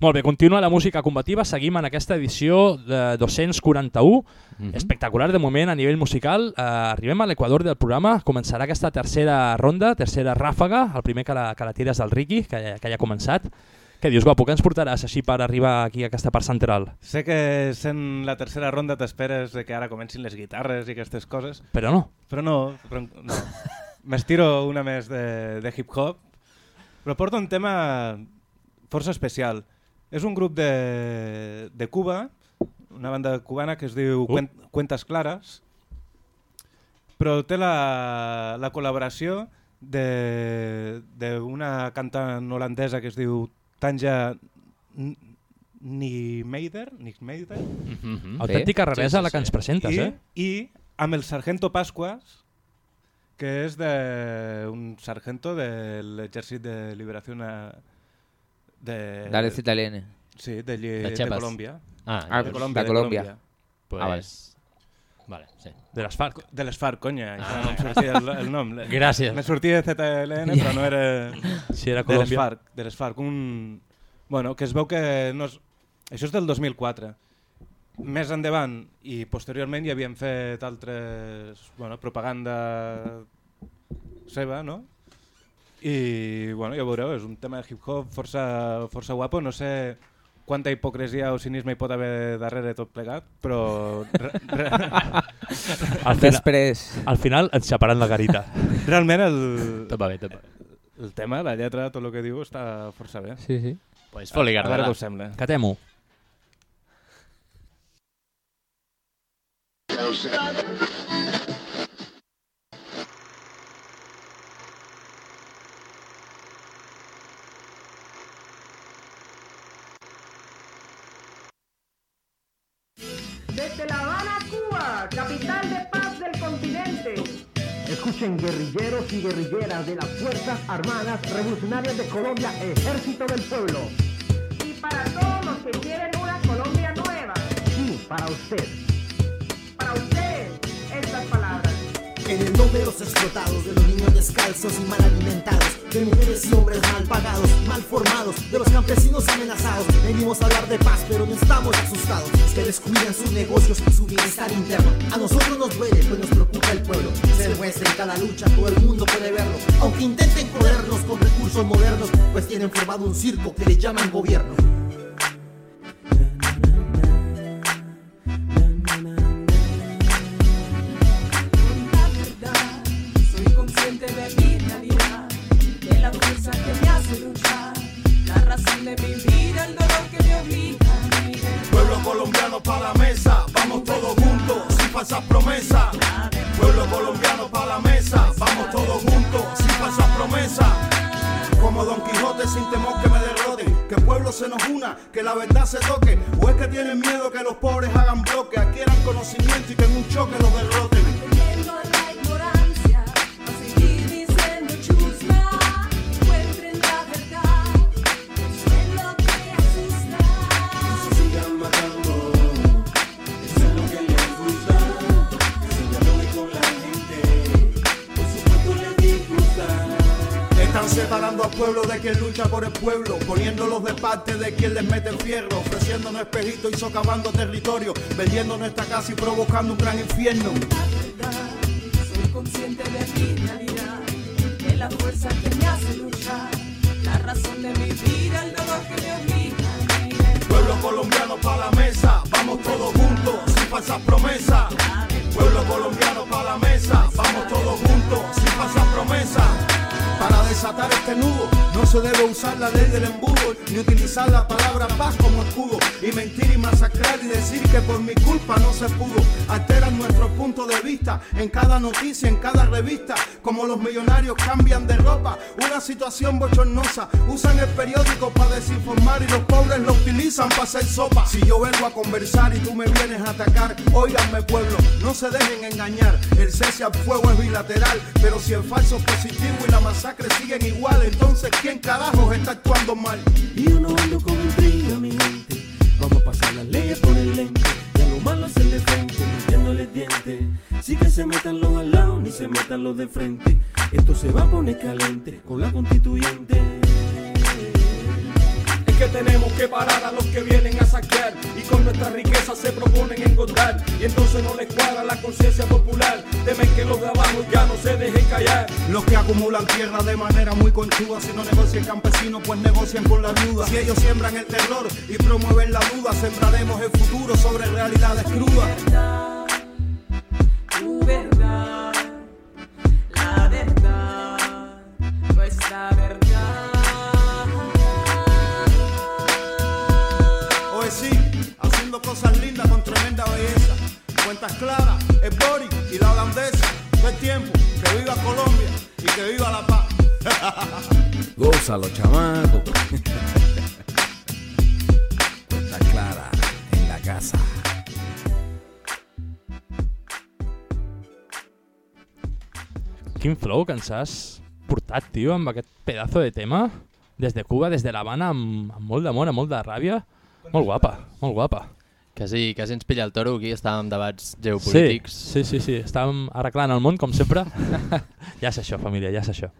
Molt bé, continua la música combativa, seguim en aquesta edició de 241, Mhm. espectacular de moment a nivell musical. Eh, arribem a l'equador del programa, començarà aquesta tercera ronda, tercera ràfaga, el primer que la, que la tires del Ricky, que, que ja ha començat. Què dius, guapo, què ens portaràs així per arribar aquí a aquesta part central? Sé que sent la tercera ronda t'esperes de que ara comencin les guitarres i aquestes coses, Però no. però no, però no. [LAUGHS] M'estiro una més de, de hip-hop, però porto un tema força especial. És un grup de, de Cuba, una banda cubana que es diu Uh. Cuen- Cuentas Claras, però té la, la col·laboració de- d'una cantant holandesa que es diu Tanja N- Niemeyer, Niemeyer Mhm. Autèntica Sí, raresa sí, la que sí. ens presentes, i, eh? I amb el sargento Pascuas, que és de, un sargento de l'exèrcit de liberació na- de, Dale ZLN. sí, de, De de. Colòmbia. Ah, Ah, de Colòmbia. de Colòmbia. pues... Ah, vale. Vale, sí. De les FARC. De les FARC, conya. Ah. No em sortia el, el nom. [LAUGHS] Gràcies. Me sortia de ZLN, però no era... [LAUGHS] Si era De les Colòmbia. FARC. De les FARC. Un... Bueno, que es veu que... No és... Això és del 2004. Més endavant i posteriorment hi havien fet altres... Bueno, propaganda seva, no? I, bueno, ja ho veureu, és un tema de hip-hop força, força guapo. No sé quanta hipocresia o cinisme hi pot haver darrere tot plegat, però re, re, [LAUGHS] Al final, Després, al final ens xaparan la garita. realment el, Tot va bé, tot va bé. el tema, la lletra, tot el que diu està força bé. sí, sí. Pues foli A veure Gardela. què us sembla. Catem-ho. Desde Escuchen guerrilleros y guerrilleras de las Fuerzas Armadas Revolucionarias de Colombia, Ejército del Pueblo. Y para todos los que quieren una Colombia nueva. Sí, para usted. En el los explotados, de los niños descalzos y mal alimentados, de mujeres y hombres mal pagados, mal formados, de los campesinos amenazados, venimos a hablar de paz, pero no estamos asustados. Que descuidan sus negocios y su bienestar interno. A nosotros nos duele, pues nos preocupa el pueblo. Se demuestra en cada lucha, todo el mundo puede verlo. Aunque intenten jodernos con recursos modernos, pues tienen formado un circo que le llaman gobierno. Se nos una, que la verdad se toque. O es que tienen miedo que los pobres hagan bloque, adquieran conocimiento y que en un choque los derroten. Pueblo de quien lucha por el pueblo, poniéndolos de parte de quien les mete el fierro, ofreciéndonos espejitos y socavando territorio, vendiendo nuestra casa y provocando un gran infierno. Soy consciente de mi realidad, de la fuerza que me hace luchar, la razón de mi vida, el dolor que me obliga. Pueblo colombiano para la mesa, vamos todos juntos, sin falsas promesas. Pueblo colombiano para la mesa, vamos todos juntos, sin pasar promesa. Para desatar este nudo, no se debe usar la ley del embudo, ni utilizar la palabra paz como escudo, y mentir y masacrar y decir que por mi culpa no se pudo. Alteran nuestro punto de vista en cada noticia, en cada revista, como los millonarios cambian de ropa. Una situación bochornosa, usan el periódico para desinformar y los pobres lo utilizan para hacer sopa. Si yo vengo a conversar y tú me vienes a atacar, óiganme pueblo, no se dejen engañar. El cese al fuego es bilateral, pero si el falso positivo y la masacre siguen igual, entonces ¿quién carajos está actuando mal? Y yo no ando con intriga, mi gente. Vamos a pasar las leyes por el lente. Y a lo malo hacerle frente, metiéndole dientes. Sí que se metan los al lado, ni se metan los de frente. Esto se va a poner caliente con la constituyente. Que tenemos que parar a los que vienen a saquear y con nuestra riqueza se proponen engordar y entonces no les cuadra la conciencia popular temen que los de abajo ya no se dejen callar Los que acumulan tierra de manera muy conchuda, si no negocian campesinos, pues negocian con la viuda. Si ellos siembran el terror y promueven la duda, sembraremos el futuro sobre realidades crudas. Tu verdad, la verdad, nuestra verdad. Cosas lindas con tremenda belleza. Cuentas claras, el Bori y la holandesa. El tiempo, que viva Colombia y que viva la paz. [LAUGHS] Gózalo, chamaco. Está clara en la casa. Quin flow que ens has portat, tio, amb aquest pedazo de tema. Des de Cuba, des de l'Havana, amb, amb molt d'amor, amb molt de ràbia. Molt guapa, molt guapa. Quasi, quasi ens pilla el toro aquí, estàvem en debats geopolítics. Sí, sí, sí, sí. estàvem arreglant el món, com sempre. [LAUGHS] ja és això, família, ja és això.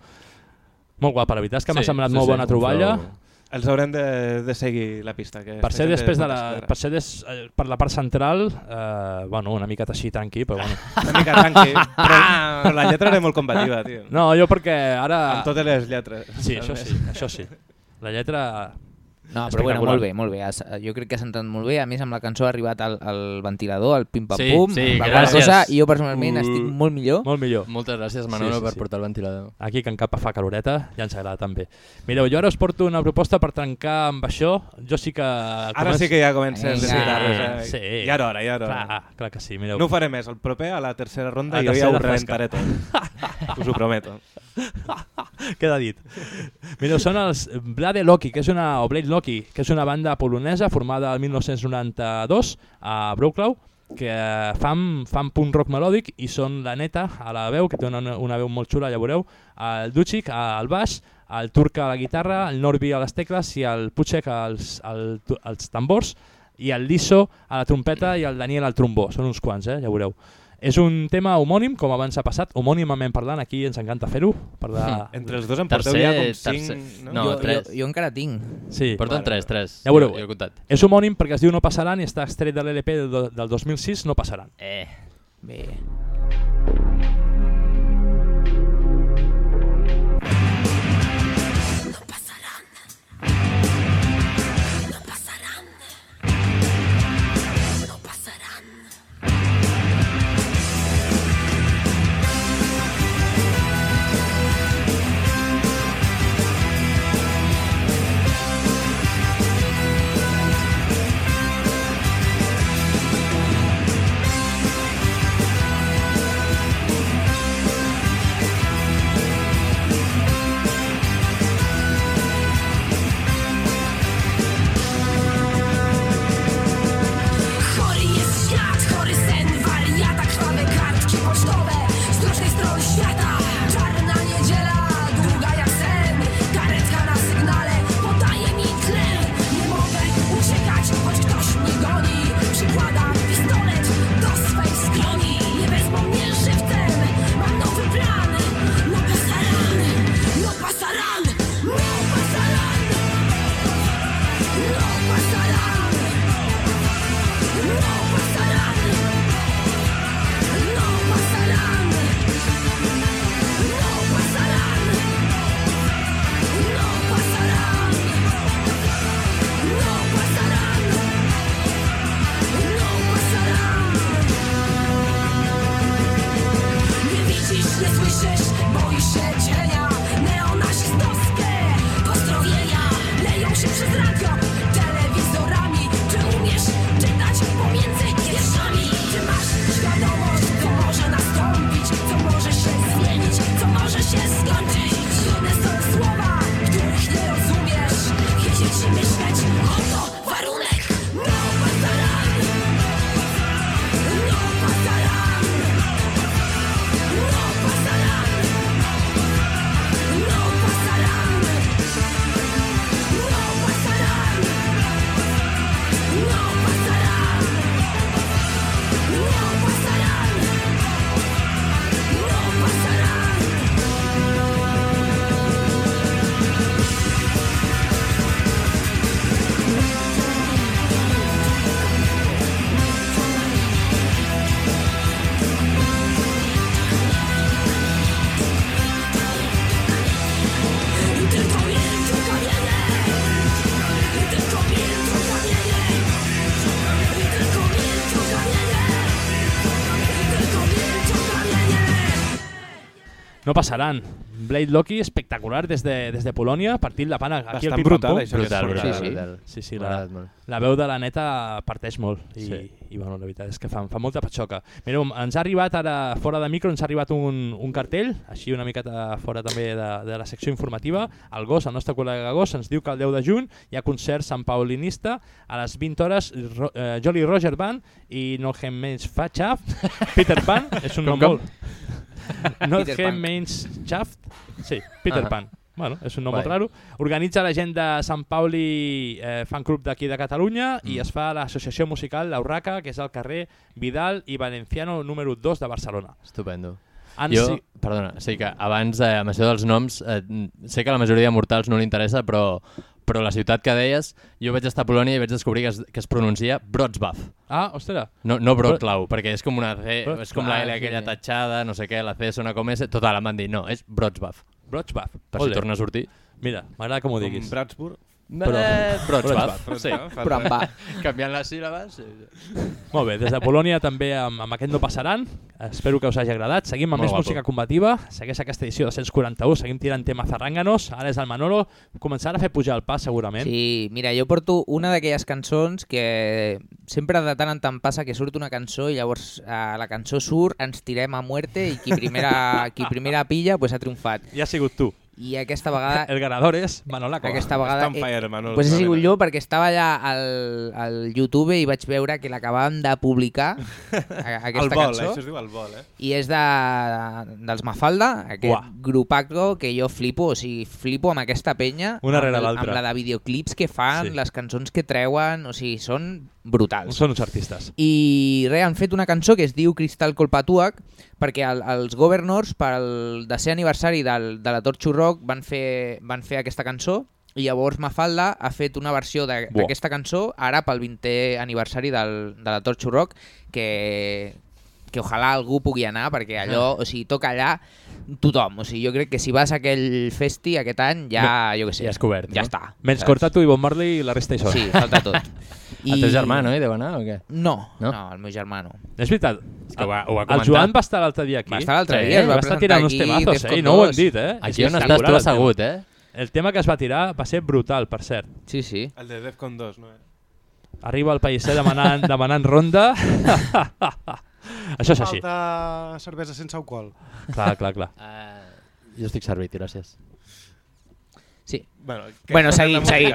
Molt guapa, la veritat és que m'ha Sí, semblat sí, molt sí, bona troballa. flow. Els haurem de, de seguir la pista. Que Per ser, després de la, per ser des, eh, per la part central, eh, bueno, una miqueta així tranqui, però bueno. [LAUGHS] Una mica tranqui, [LAUGHS] però, però la lletra era molt combativa, tio. No, jo perquè ara... Amb totes les lletres. Sí, això sí, això sí. La lletra... No, però bueno, molt bé, molt bé. Has- Jo crec que has entrat molt bé. A més, amb la cançó ha arribat al, al ventilador, al pim-pam-pum. Sí, sí, gràcies. cosa, i jo personalment Uh, estic molt millor. Molt millor. Moltes gràcies, Manolo, per portar el ventilador. Aquí que en capa fa caloreta, ja ens agrada també. Mireu, jo ara us porto una proposta per trencar amb això. Jo sí que... Ara sí que ja comencen les guitarres. Eh? Sí. Ja era hora, ja era hora. Clar, clar que sí, mireu. No ho faré més. El proper, a la tercera ronda, A la jo ja ho tercera rebentaré tot. [LAUGHS] Us ho prometo. Queda dit. Mireu, són els Blade Loki, que és una, o Blade Loki, que és una banda polonesa formada el 1992 a Wrocław, que fan, fan punt rock melòdic i són la Neta a la veu, que té una, una veu molt xula, ja veureu, el Duchik al baix, el Turca a la guitarra, el Norbi a les tecles i el Puchek als, al, als tambors i el Liso a la trompeta i el Daniel al trombó. Són uns quants, eh? ja veureu. És un tema homònim, com abans ha passat, homònimament parlant, aquí ens encanta fer-ho. Parlar... [LAUGHS] Entre els dos en porteu ja com cinc, no? No, jo, tres. Jo, jo encara tinc. Sí. Porten tres, tres. Ja veureu. Jo, jo he comptat. És homònim perquè es diu No passaran i està extret de l'LP del, del 2006, No passaran. Eh. Bé. Passaran. Blade Loki espectacular des de, des de Polònia, partint la pana aquí al Bastant Pim brutal, Pam això que Brutal, surt. brutal, sí, sí. brutal. sí, sí, la, la veu de la neta parteix molt i, Sí. I bueno, la veritat és que fa, fa molta patxoca. Mireu, ens ha arribat ara, fora de micro, ens ha arribat un, un cartell, així una miqueta fora també de, de la secció informativa. El Gos, el nostre col·lega Gos, ens diu que el 10 de juny hi ha concert Sant Paulinista a les 20 hores Ro, eh, Jolly Roger Band i Nolhem Menys Fatxaf, [LAUGHS] Peter Pan, és un Com, nom com? molt... Nolhem Pan. Menys Shaft, sí, Peter Ah. Pan. Bueno, és un nom molt raro. Organitza la gent de Sant Pauli eh, Fan Club d'aquí de Catalunya mm. i es fa l'associació musical La Urraca, que és al carrer Vidal i Valenciano número 2 de Barcelona. Estupendo. Han jo, si- perdona, sí que abans, eh, amb això dels noms, eh, sé que a la majoria de mortals no li interessa, però, però la ciutat que deies, jo vaig estar a Polònia i vaig descobrir que es, que es pronuncia Wrocław. Ah, ostres. No, no Wrocław, perquè és com una C, Wrocław, és com la L aquella tatxada, no sé què, la C sona com S, total, em van dir, no, és Wrocław. Wrocław. Per Ole. si torna a sortir. Mira, m'agrada com ho Com diguis. Bratsburg. Però, eh, Wrocław, sí. Però en va. Canviant les síl·labes. Sí. Molt bé, des de Polònia també amb, amb aquest no passaran. Espero que us hagi agradat. Seguim amb Molt més guapo. música combativa. Segueix aquesta edició de 141. Seguim tirant tema zarranganos. Ara és el Manolo. Començarà a fer pujar el pas, segurament. Sí, mira, jo porto una d'aquelles cançons que sempre de tant en tant passa que surt una cançó i llavors eh, la cançó surt, ens tirem a muerte i qui primera, qui primera pilla pues, ha triomfat. I ha sigut tu. I aquesta vegada... El ganador és Manolaco. Aquesta vegada... Està fire, Manol, pues he sigut jo perquè estava allà al, al YouTube i vaig veure que l'acabàvem de publicar [LAUGHS] a- aquesta el vol, cançó. això es diu el vol, eh? I és de, dels Mafalda, aquest Uah. grupaco que jo flipo, o sigui, flipo amb aquesta penya, Una amb, rere el- l'altra. amb la de videoclips que fan, Sí. les cançons que treuen, o sigui, són brutals. Són uns artistes. I res, han fet una cançó que es diu Cristal Colpatuac perquè el, els Governors, pel desè aniversari del, de la Torxo Rock, van fer, van fer aquesta cançó i llavors Mafalda ha fet una versió d'aquesta cançó ara pel 20è aniversari del, de la Torxo Rock que, que ojalà algú pugui anar perquè allò, o sigui, toca allà tothom. O sigui, jo crec que si vas a aquell festi aquest any ja, jo què sé, ja has cobert, ja no? està. Menys saps? Corta tu i Bob Marley i la resta hi són. Sí, falta tot. [LAUGHS] El teu germà, no? Hi deu anar o què? No, No? no, el meu germà no. És veritat. És que ho ha, ho ha El comentat. Joan va estar l'altre dia aquí. Va estar l'altre Sí, dia, es va va estar tirant uns temazos, eh? I no ho hem 2. dit, eh? Aquí És on estàs tu assegut, eh? El tema que es va tirar va ser brutal, per cert. Sí, sí. El de Defcon 2, no? Arriba el païsser demanant, demanant ronda. [LAUGHS] Això és així. Falta cervesa sense alcohol. Clar, clar, clar. Uh, [LAUGHS] jo estic servit, gràcies. Sí. Bueno, que Bueno, seguim, música, seguim.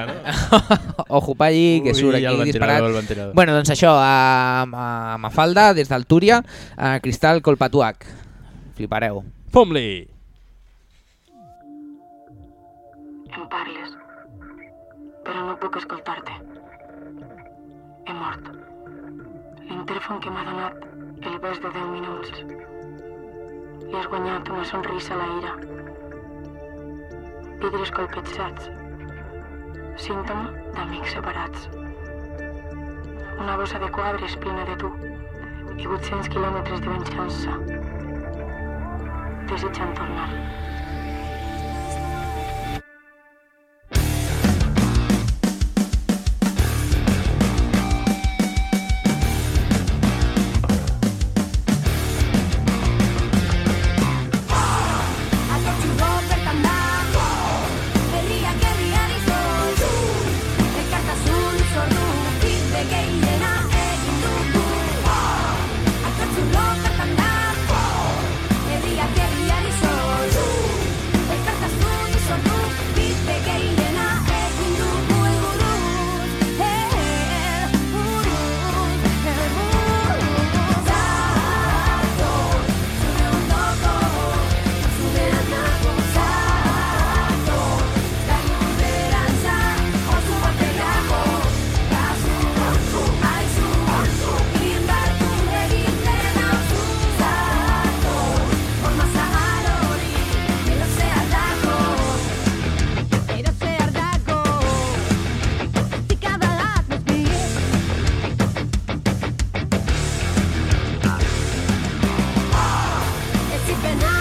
[LAUGHS] Ojo Palli, que surt aquí ventilador, disparat. Bueno, doncs això, a, a Mafalda, des del Túria, a Cristal Colpatuac. Flipareu. Fom-li! Em parles, però no puc escoltar-te. He mort. L'intèrfon que m'ha donat el bes de 10 minuts. Li has guanyat una sonrisa a la ira. Vidres colpejats. Símptoma d'amics separats. Una bossa de quadres plena de tu i 800 quilòmetres de venjança. Desitjant tornar. when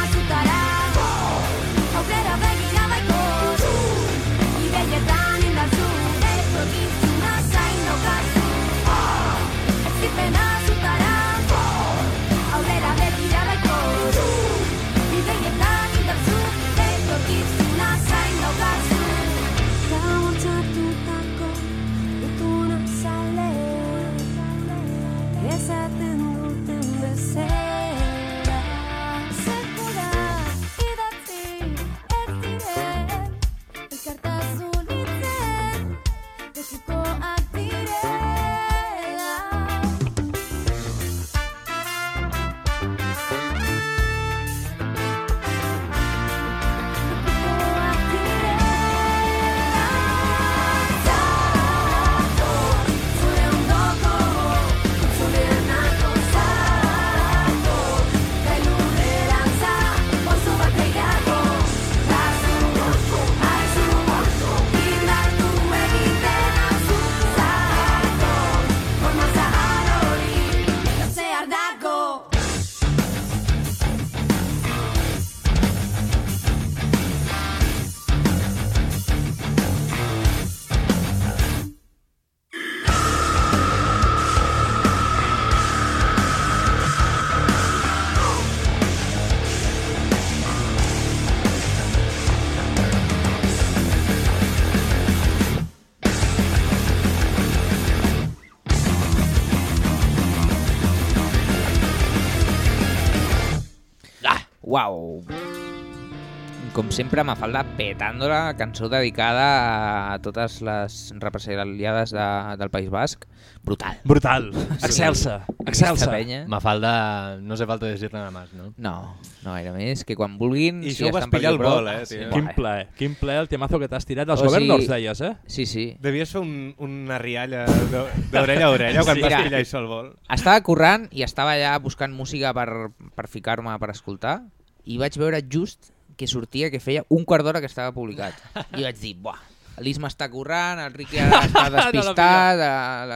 sempre, Mafalda petando-la, cançó dedicada a totes les represaliades de, del País Basc. Brutal. Brutal. Excelsa. Excelsa. Penya. Mafalda, no hace falta decir nada más, no? No, no gaire més, que quan vulguin... I si això ho vas pillar al vol, eh, tio. Quin plaer, quin plaer el temazo que t'has tirat. Els O sigui- governors, deies, eh? Sí, sí. Devies fer un, una rialla d'o- d'orella a orella quan Sí. vas pillar això al vol. Estava currant i estava allà buscant música per, per ficar-me per escoltar i vaig veure just que sortia que feia un quart d'hora que estava publicat. [LAUGHS] I vaig dir, buah, l'Isma està currant, el Riqui [LAUGHS] ara està No la despistat,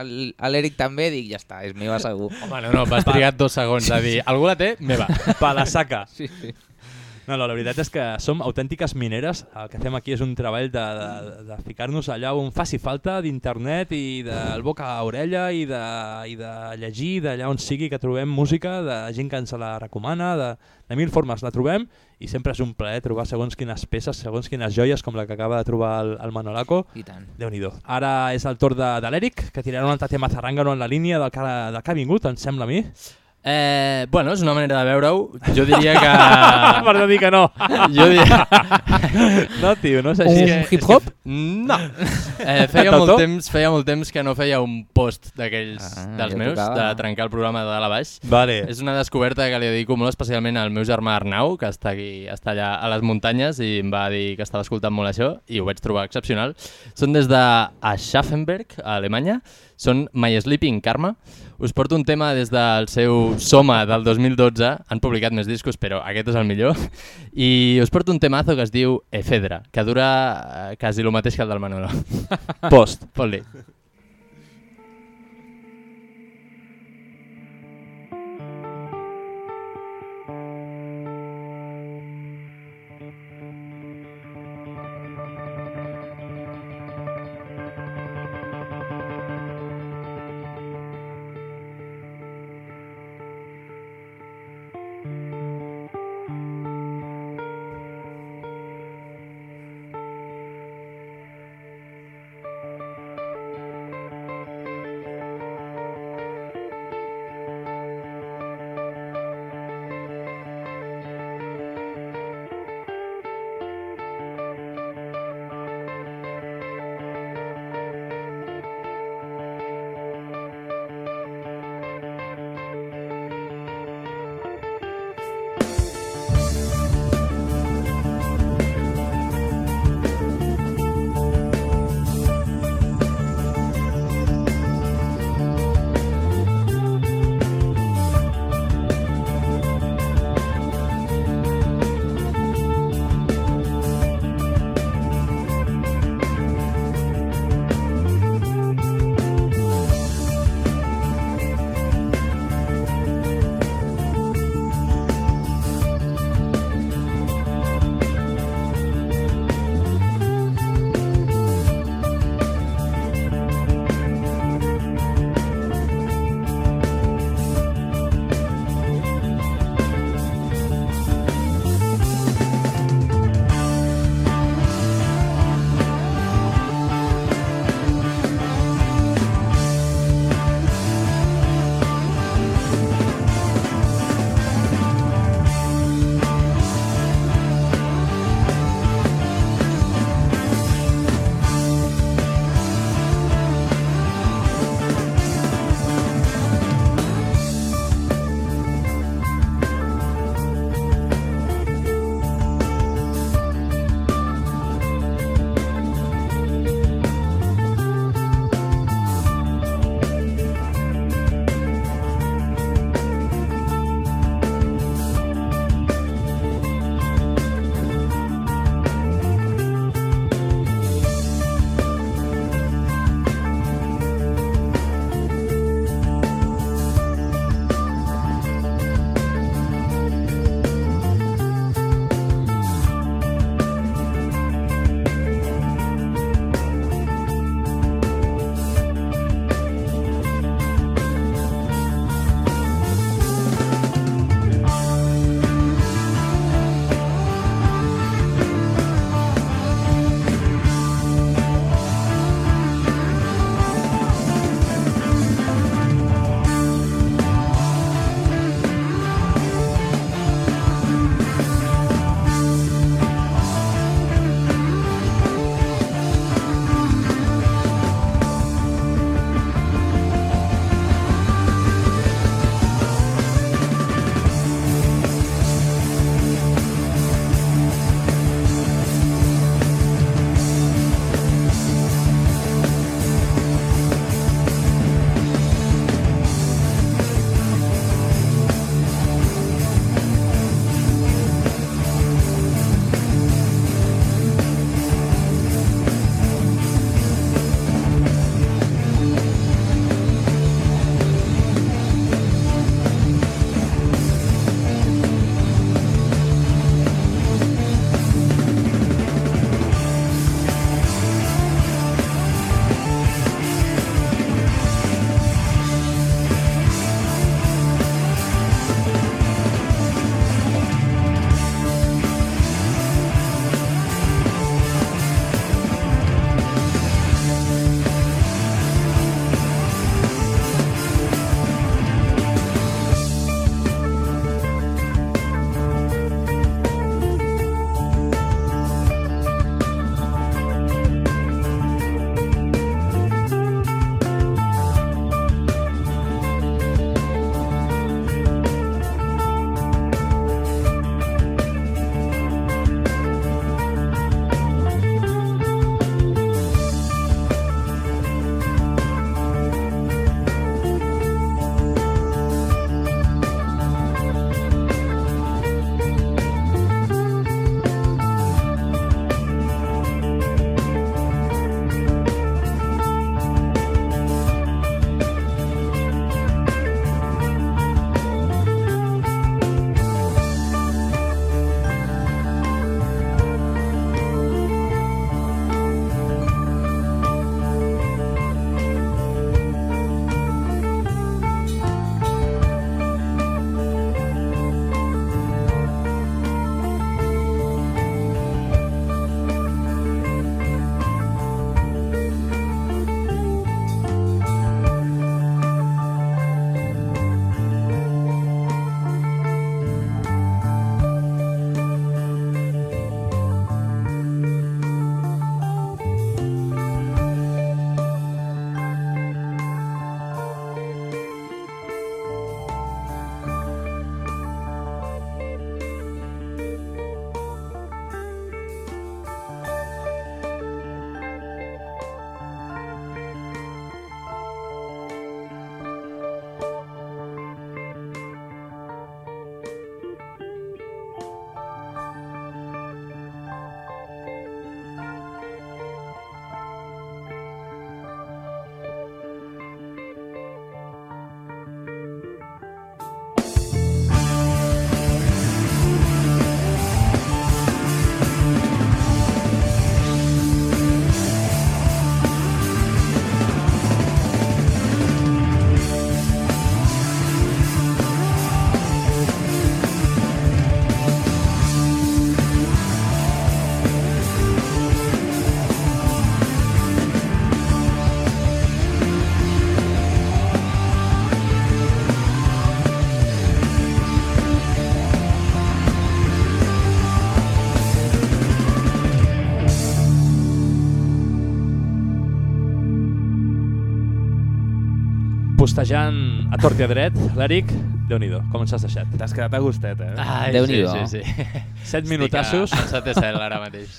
el- l'Eric també, dic, ja està, és meva segur. Home, no, no, vas trigar dos segons a dir algú la té, meva. Pa la saca. Sí, sí. No, no, la veritat és que som autèntiques mineres. El que fem aquí és un treball de, de, de ficar-nos allà on faci falta d'internet i del boca a orella i de, i de llegir d'allà on sigui que trobem música, de gent que ens la recomana, de, de mil formes la trobem i sempre és un plaer trobar segons quines peces, segons quines joies com la que acaba de trobar el, el Manolaco. I tant. Déu-n'hi-do. Ara és el torn de, de l'Eric, que tirarà un altre tema zarrangano en la línia del que, del que ha vingut, em sembla a mi. Eh, bueno, és una manera de veure-ho. Jo [LAUGHS] diria que... per no dir que no. Jo diria... [LAUGHS] no, tio, no és així. És Un hip-hop? No. Eh, feia, molt temps, feia molt temps que no feia un post d'aquells Ah, dels ja meus, tocava. de trencar el programa de dalt a baix. Vale. És una descoberta que li dedico molt especialment al meu germà Arnau, que està aquí, està allà a les muntanyes i em va dir que estava escoltant molt això i ho vaig trobar excepcional. Són des de Aschaffenberg, a Alemanya, són My Sleeping Karma. Us porto un tema des del seu Soma del 2012, han publicat més discos però aquest és el millor, [LAUGHS] i us porto un temazo que es diu Efedra, que dura eh, quasi el mateix que el del Manolo. Post. Fot-li. Postejant a tort i a dret. L'Eric, déu nhi com ens has deixat? T'has quedat a gustet, eh? Ai, Déu-n'hi-do. sí, sí, sí. Set minutassos. Estic a, a Satesel ara mateix.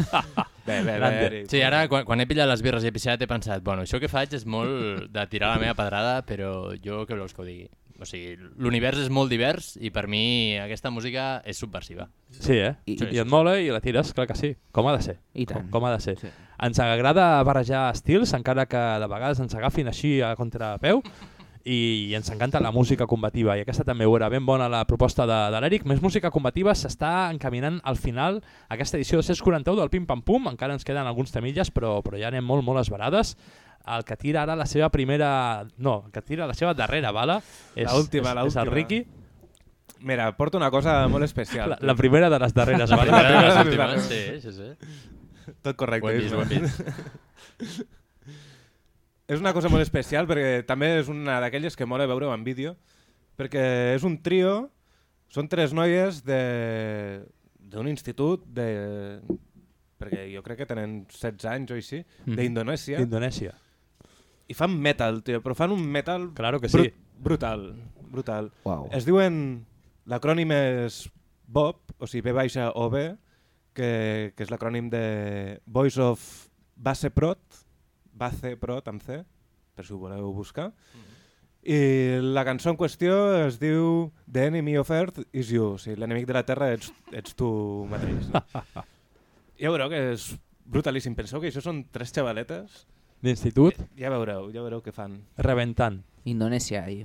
[LAUGHS] Bé, bé, bé. Eric. Sí, ara quan, quan he pillat les birres i he pixat he pensat, bueno, això que faig és molt de tirar la meva pedrada, però jo què vols que ho digui? O sigui, l'univers és molt divers i per mi aquesta música és subversiva. Sí, eh? I, I et mola i la tires, clar que sí. Com ha de ser. I tant. Com, com ha de ser. Sí. Ens agrada barrejar estils, encara que de vegades ens agafin així a contrapeu, i, i ens encanta la música combativa i aquesta també ho era ben bona la proposta de, de l'Eric més música combativa s'està encaminant al final aquesta edició de 641 del Pim Pam Pum encara ens queden alguns temilles però, però ja anem molt molt esbarades el que tira ara la seva primera no, el que tira la seva darrera bala és, L'última, és, és el. Ricky Mira, porto una cosa molt especial. la, la primera de les darreres La bales primera de les últimes, darreres. sí, sí, sí. Tot correcte. Ho hem vist, ho hem vist. és una cosa molt especial perquè també és una d'aquelles que mola veure en vídeo perquè és un trio, són tres noies de d'un institut de perquè jo crec que tenen 16 anys o així, Mhm. d'Indonèsia. Indonèsia. I fan metal, tio, però fan un metal Claro que sí. brut- brutal, brutal. Uau. Es diuen, l'acrònim és BOB, o sigui B baixa o B, que, que és l'acrònim de Voice of Base Prot, Base Prot amb C, per si ho voleu buscar. I la cançó en qüestió es diu The Enemy of Earth is You, o sigui, l'enemic de la Terra ets, ets tu mateix. No? ja veureu que és brutalíssim. Penseu que això són tres xavaletes D'institut, ja veureu, ja veureu què fan. rebentant. Indonèsia, ahí.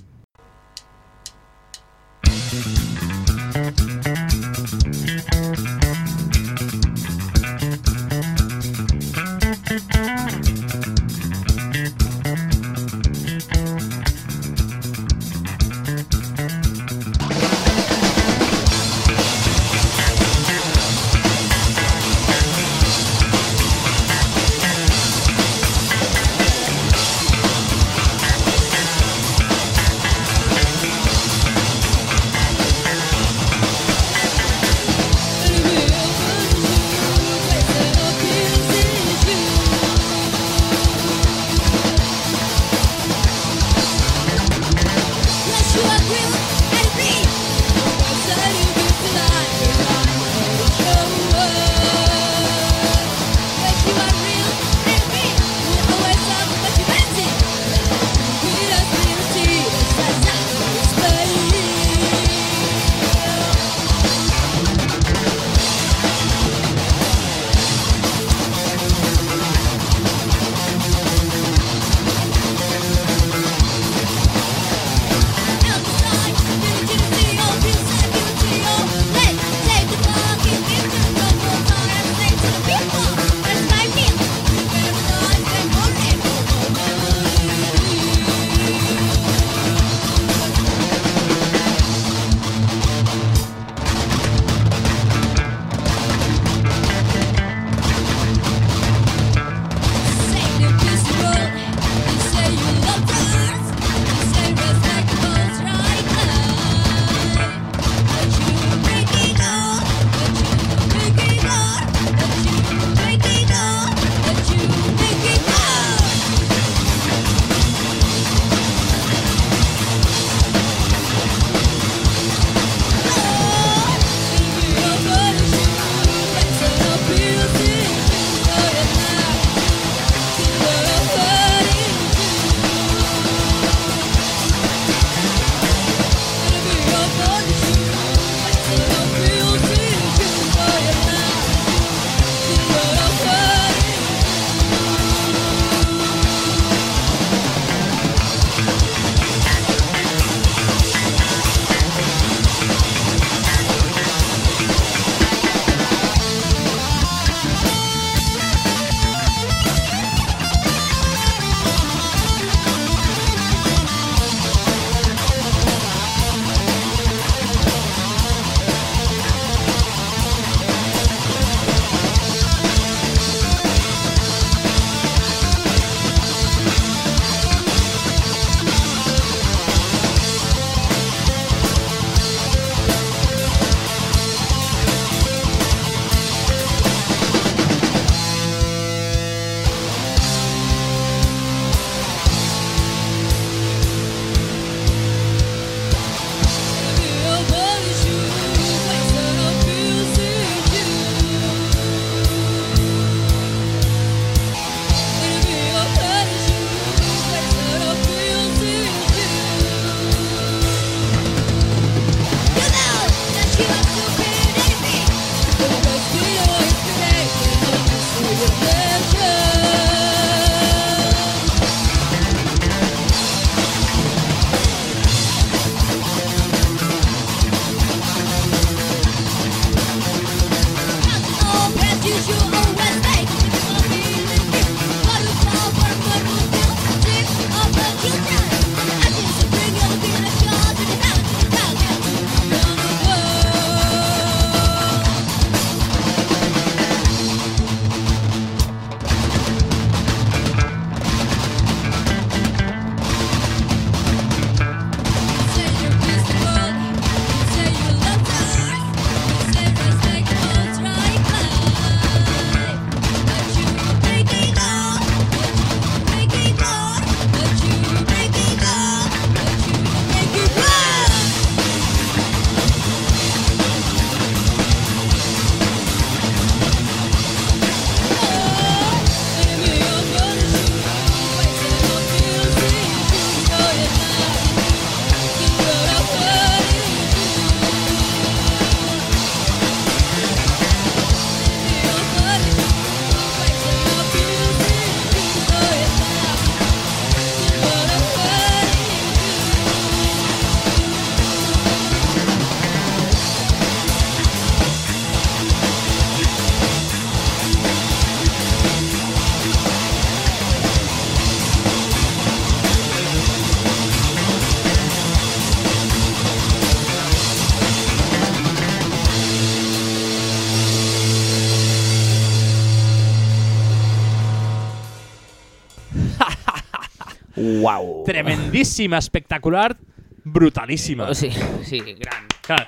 Tremendíssima, espectacular, brutalíssima. Oh, sí, sí, gran. Clar.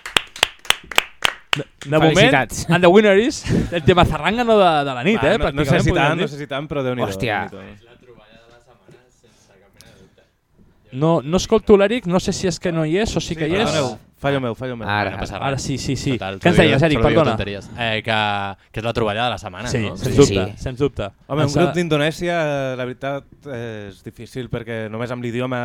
De, de moment, and the winner is el tema zarrangano de, de la nit, Va, eh? no- no sé si tant, no sé si tant, però Déu-n'hi-do, Hòstia. No, no escolto l'Eric, no sé si és que no hi és o sí que hi és. Perdoneu, fallo meu, fallo meu. Ara, No passa res. Ara sí, sí, sí. Total, Què ens deies, Eric? Perdona. Eh, que, que és la troballa de la setmana, Sí, no? sens Sí, dubte, sí. sens dubte. Home, un grup d'Indonèsia, la veritat, és difícil perquè només amb l'idioma...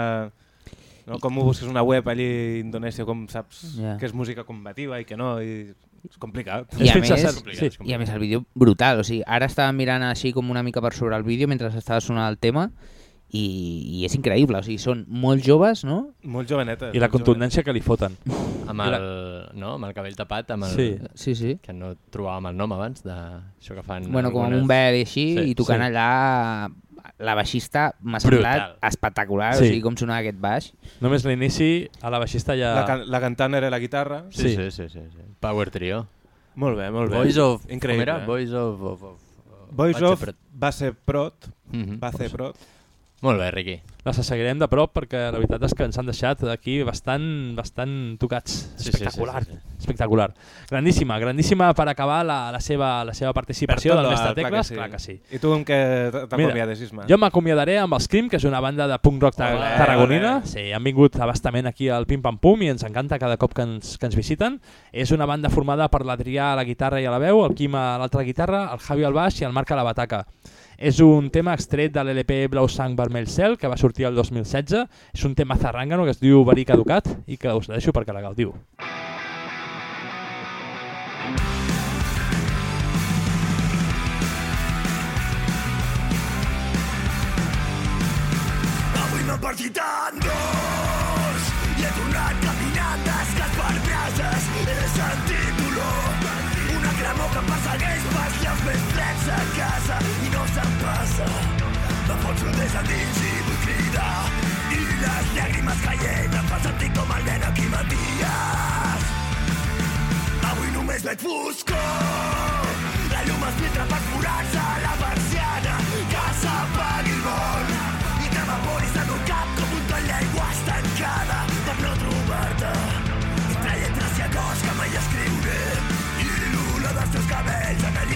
No? Com ho busques una web allí a Indonèsia, com saps Ja. que és música combativa i que no, i és complicat. I És a, més, cert- sí. I a més el vídeo brutal, o sigui, ara estava mirant així com una mica per sobre el vídeo mentre estava sonant el tema i, i és increïble, o sigui, són molt joves, no? Molt jovenetes. I la contundència que li foten. Amb la- el, no? amb el cabell tapat, amb el, Sí. Sí, sí. que no trobàvem el nom abans, de això que fan Bueno, com amb algunes- un vel i així, Sí, i tocant sí. allà la baixista m'ha Brutal. semblat espectacular, Sí. o sigui, com sonava aquest baix. Només l'inici, a la baixista ja... La, can la cantant era la guitarra. Sí, Sí. sí, sí, sí, sí. Power Trio. Molt bé, molt bé. Voice of... Increïble. Com era? Voice of... of, of Voice of a pre- va ser prot. Mhm. Va ser prot. Molt bé, Riqui. Les seguirem de prop perquè la veritat és que ens han deixat aquí bastant, bastant tocats. Sí, sí, Espectacular, sí, sí, sí. espectacular. Grandíssima, grandíssima per acabar la, la, seva, la seva participació del Mestre alt, clar Tecles. que sí. Clar que sí. I tu amb què t'acomiades, Isma? jo m'acomiadaré amb els Crim, que és una banda de punk rock Olé, tarragonina. olé. Sí, han vingut abastament aquí al Pim Pam Pum i ens encanta cada cop que ens, que ens visiten. És una banda formada per l'Adrià a la guitarra i a la veu, el Quim a l'altra guitarra, el Javi al baix i el Marc a la bataca. És un tema extret de l'LP Blau Sang Vermell Cel, que va sortir el 2016. És un tema zarrangano que es diu Verí Caducat i que us deixo perquè la gaudiu. M'han partit en dos i he tornat caminant descalç per brases. He sentit una cremor que em persegueix pels llaus més freds a casa i no se'm passa. M'enfonso des endins i vull cridar i les llàgrimes caient em fan sentir com el nen aquí Matías. Avui només veig foscor, la llum es filtra per forats a la persiana the means and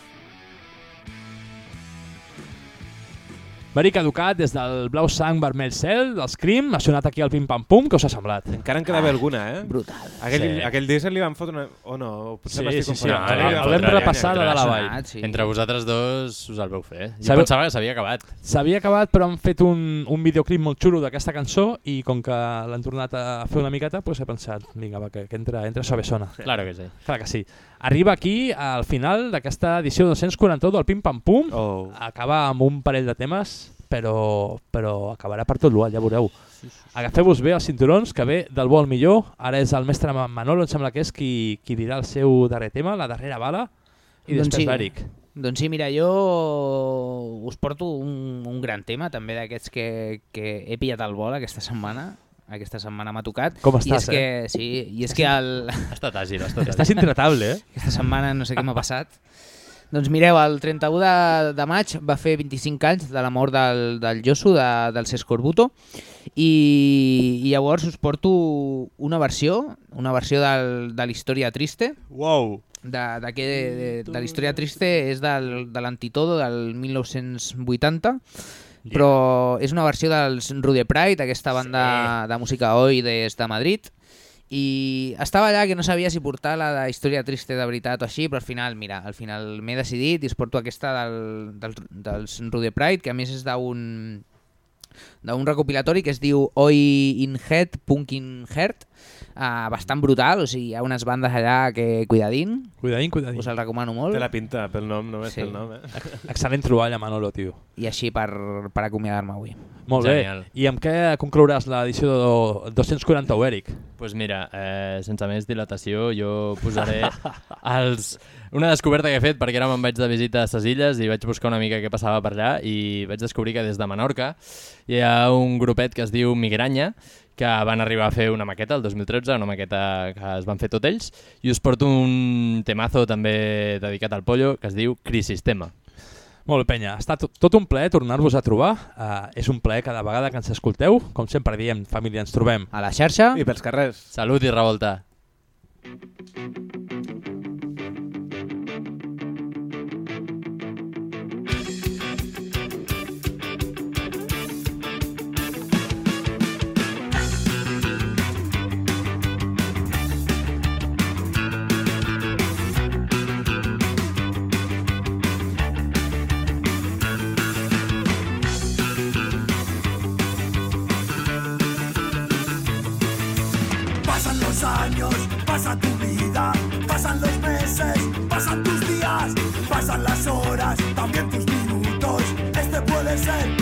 Verí caducat des del blau sang vermell cel, dels crim, ha sonat aquí el Pim Pam Pum, què us ha semblat? Encara en quedava alguna, eh? Brutal. Aquell, Sí. aquell disc li van fotre una... O no, potser Sí, m'estic sí, sí, confonent. el fotre vam una repassar canya. de la vall. Sonat, sí. Entre vosaltres dos us el veu fer. Jo Sabeu- pensava que s'havia acabat. S'havia acabat, però han fet un, un videoclip molt xulo d'aquesta cançó i com que l'han tornat a fer una miqueta, doncs he pensat, vinga, va, que, que entra, entra suavesona. Claro que sí. Clar que sí. Arriba aquí al final d'aquesta edició 241 del Pim Pam Pum. Oh. Acaba amb un parell de temes, però, però acabarà per tot l'ull, ja veureu. Agafeu-vos bé els cinturons, que ve del bo al millor. Ara és el mestre Ma- Manolo, em sembla que és qui, qui dirà el seu darrer tema, la darrera bala, i Doncs després sí. l'Eric. Doncs sí, mira, jo us porto un, un gran tema, també d'aquests que, que he pillat al vol aquesta setmana. Aquesta setmana m'ha tocat. Com I estàs, és que, eh? Sí, i és que el... Ha estat àgil, ha estat àgil. Estàs intratable, eh? Aquesta setmana no sé què m'ha passat. Doncs mireu, el 31 de, de maig va fer 25 anys de la mort del, del Josu, de, del Cesc Corbuto, i, i llavors us porto una versió, una versió del, de l'Història Triste, Wow! de, de, que, de, de l'Història Triste és del, de l'Antitodo del 1980, però és una versió dels Rude Pride, aquesta banda de música oi des de Madrid, i estava allà que no sabia si portar la de Història Triste de veritat o així, però al final, mira, al final m'he decidit i porto aquesta del, del, dels Rude Pride, que a més és d'un d'un recopilatori que es diu Oi in Head, Punk in Heart, uh, bastant brutal, o sigui, hi ha unes bandes allà que cuidadín, Cuidadín, cuidadín. us el recomano molt. Té la pinta pel nom, només Sí. pel nom, eh? Excel·lent troballa, Manolo, tio. I així per, per acomiadar-me avui. Molt Genial. bé. I amb què conclouràs l'edició de 241, Eric? pues mira, eh, sense més dilatació, jo posaré [LAUGHS] els... una descoberta que he fet perquè ara me'n vaig de visita a ses illes i vaig buscar una mica què passava per allà i vaig descobrir que des de Menorca hi ha un grupet que es diu Migranya que van arribar a fer una maqueta el 2013, una maqueta que es van fer tot ells i us porto un temazo també dedicat al pollo que es diu Crisistema. Molt bé, penya. Ha estat tot un plaer tornar-vos a trobar. Uh, és un plaer cada vegada que ens escolteu. Com sempre diem, família, ens trobem. A la xarxa. I pels carrers. Salut i revolta. Pasan los años, pasa tu vida, pasan los meses, pasan tus días, pasan las horas, también tus minutos. Este puede ser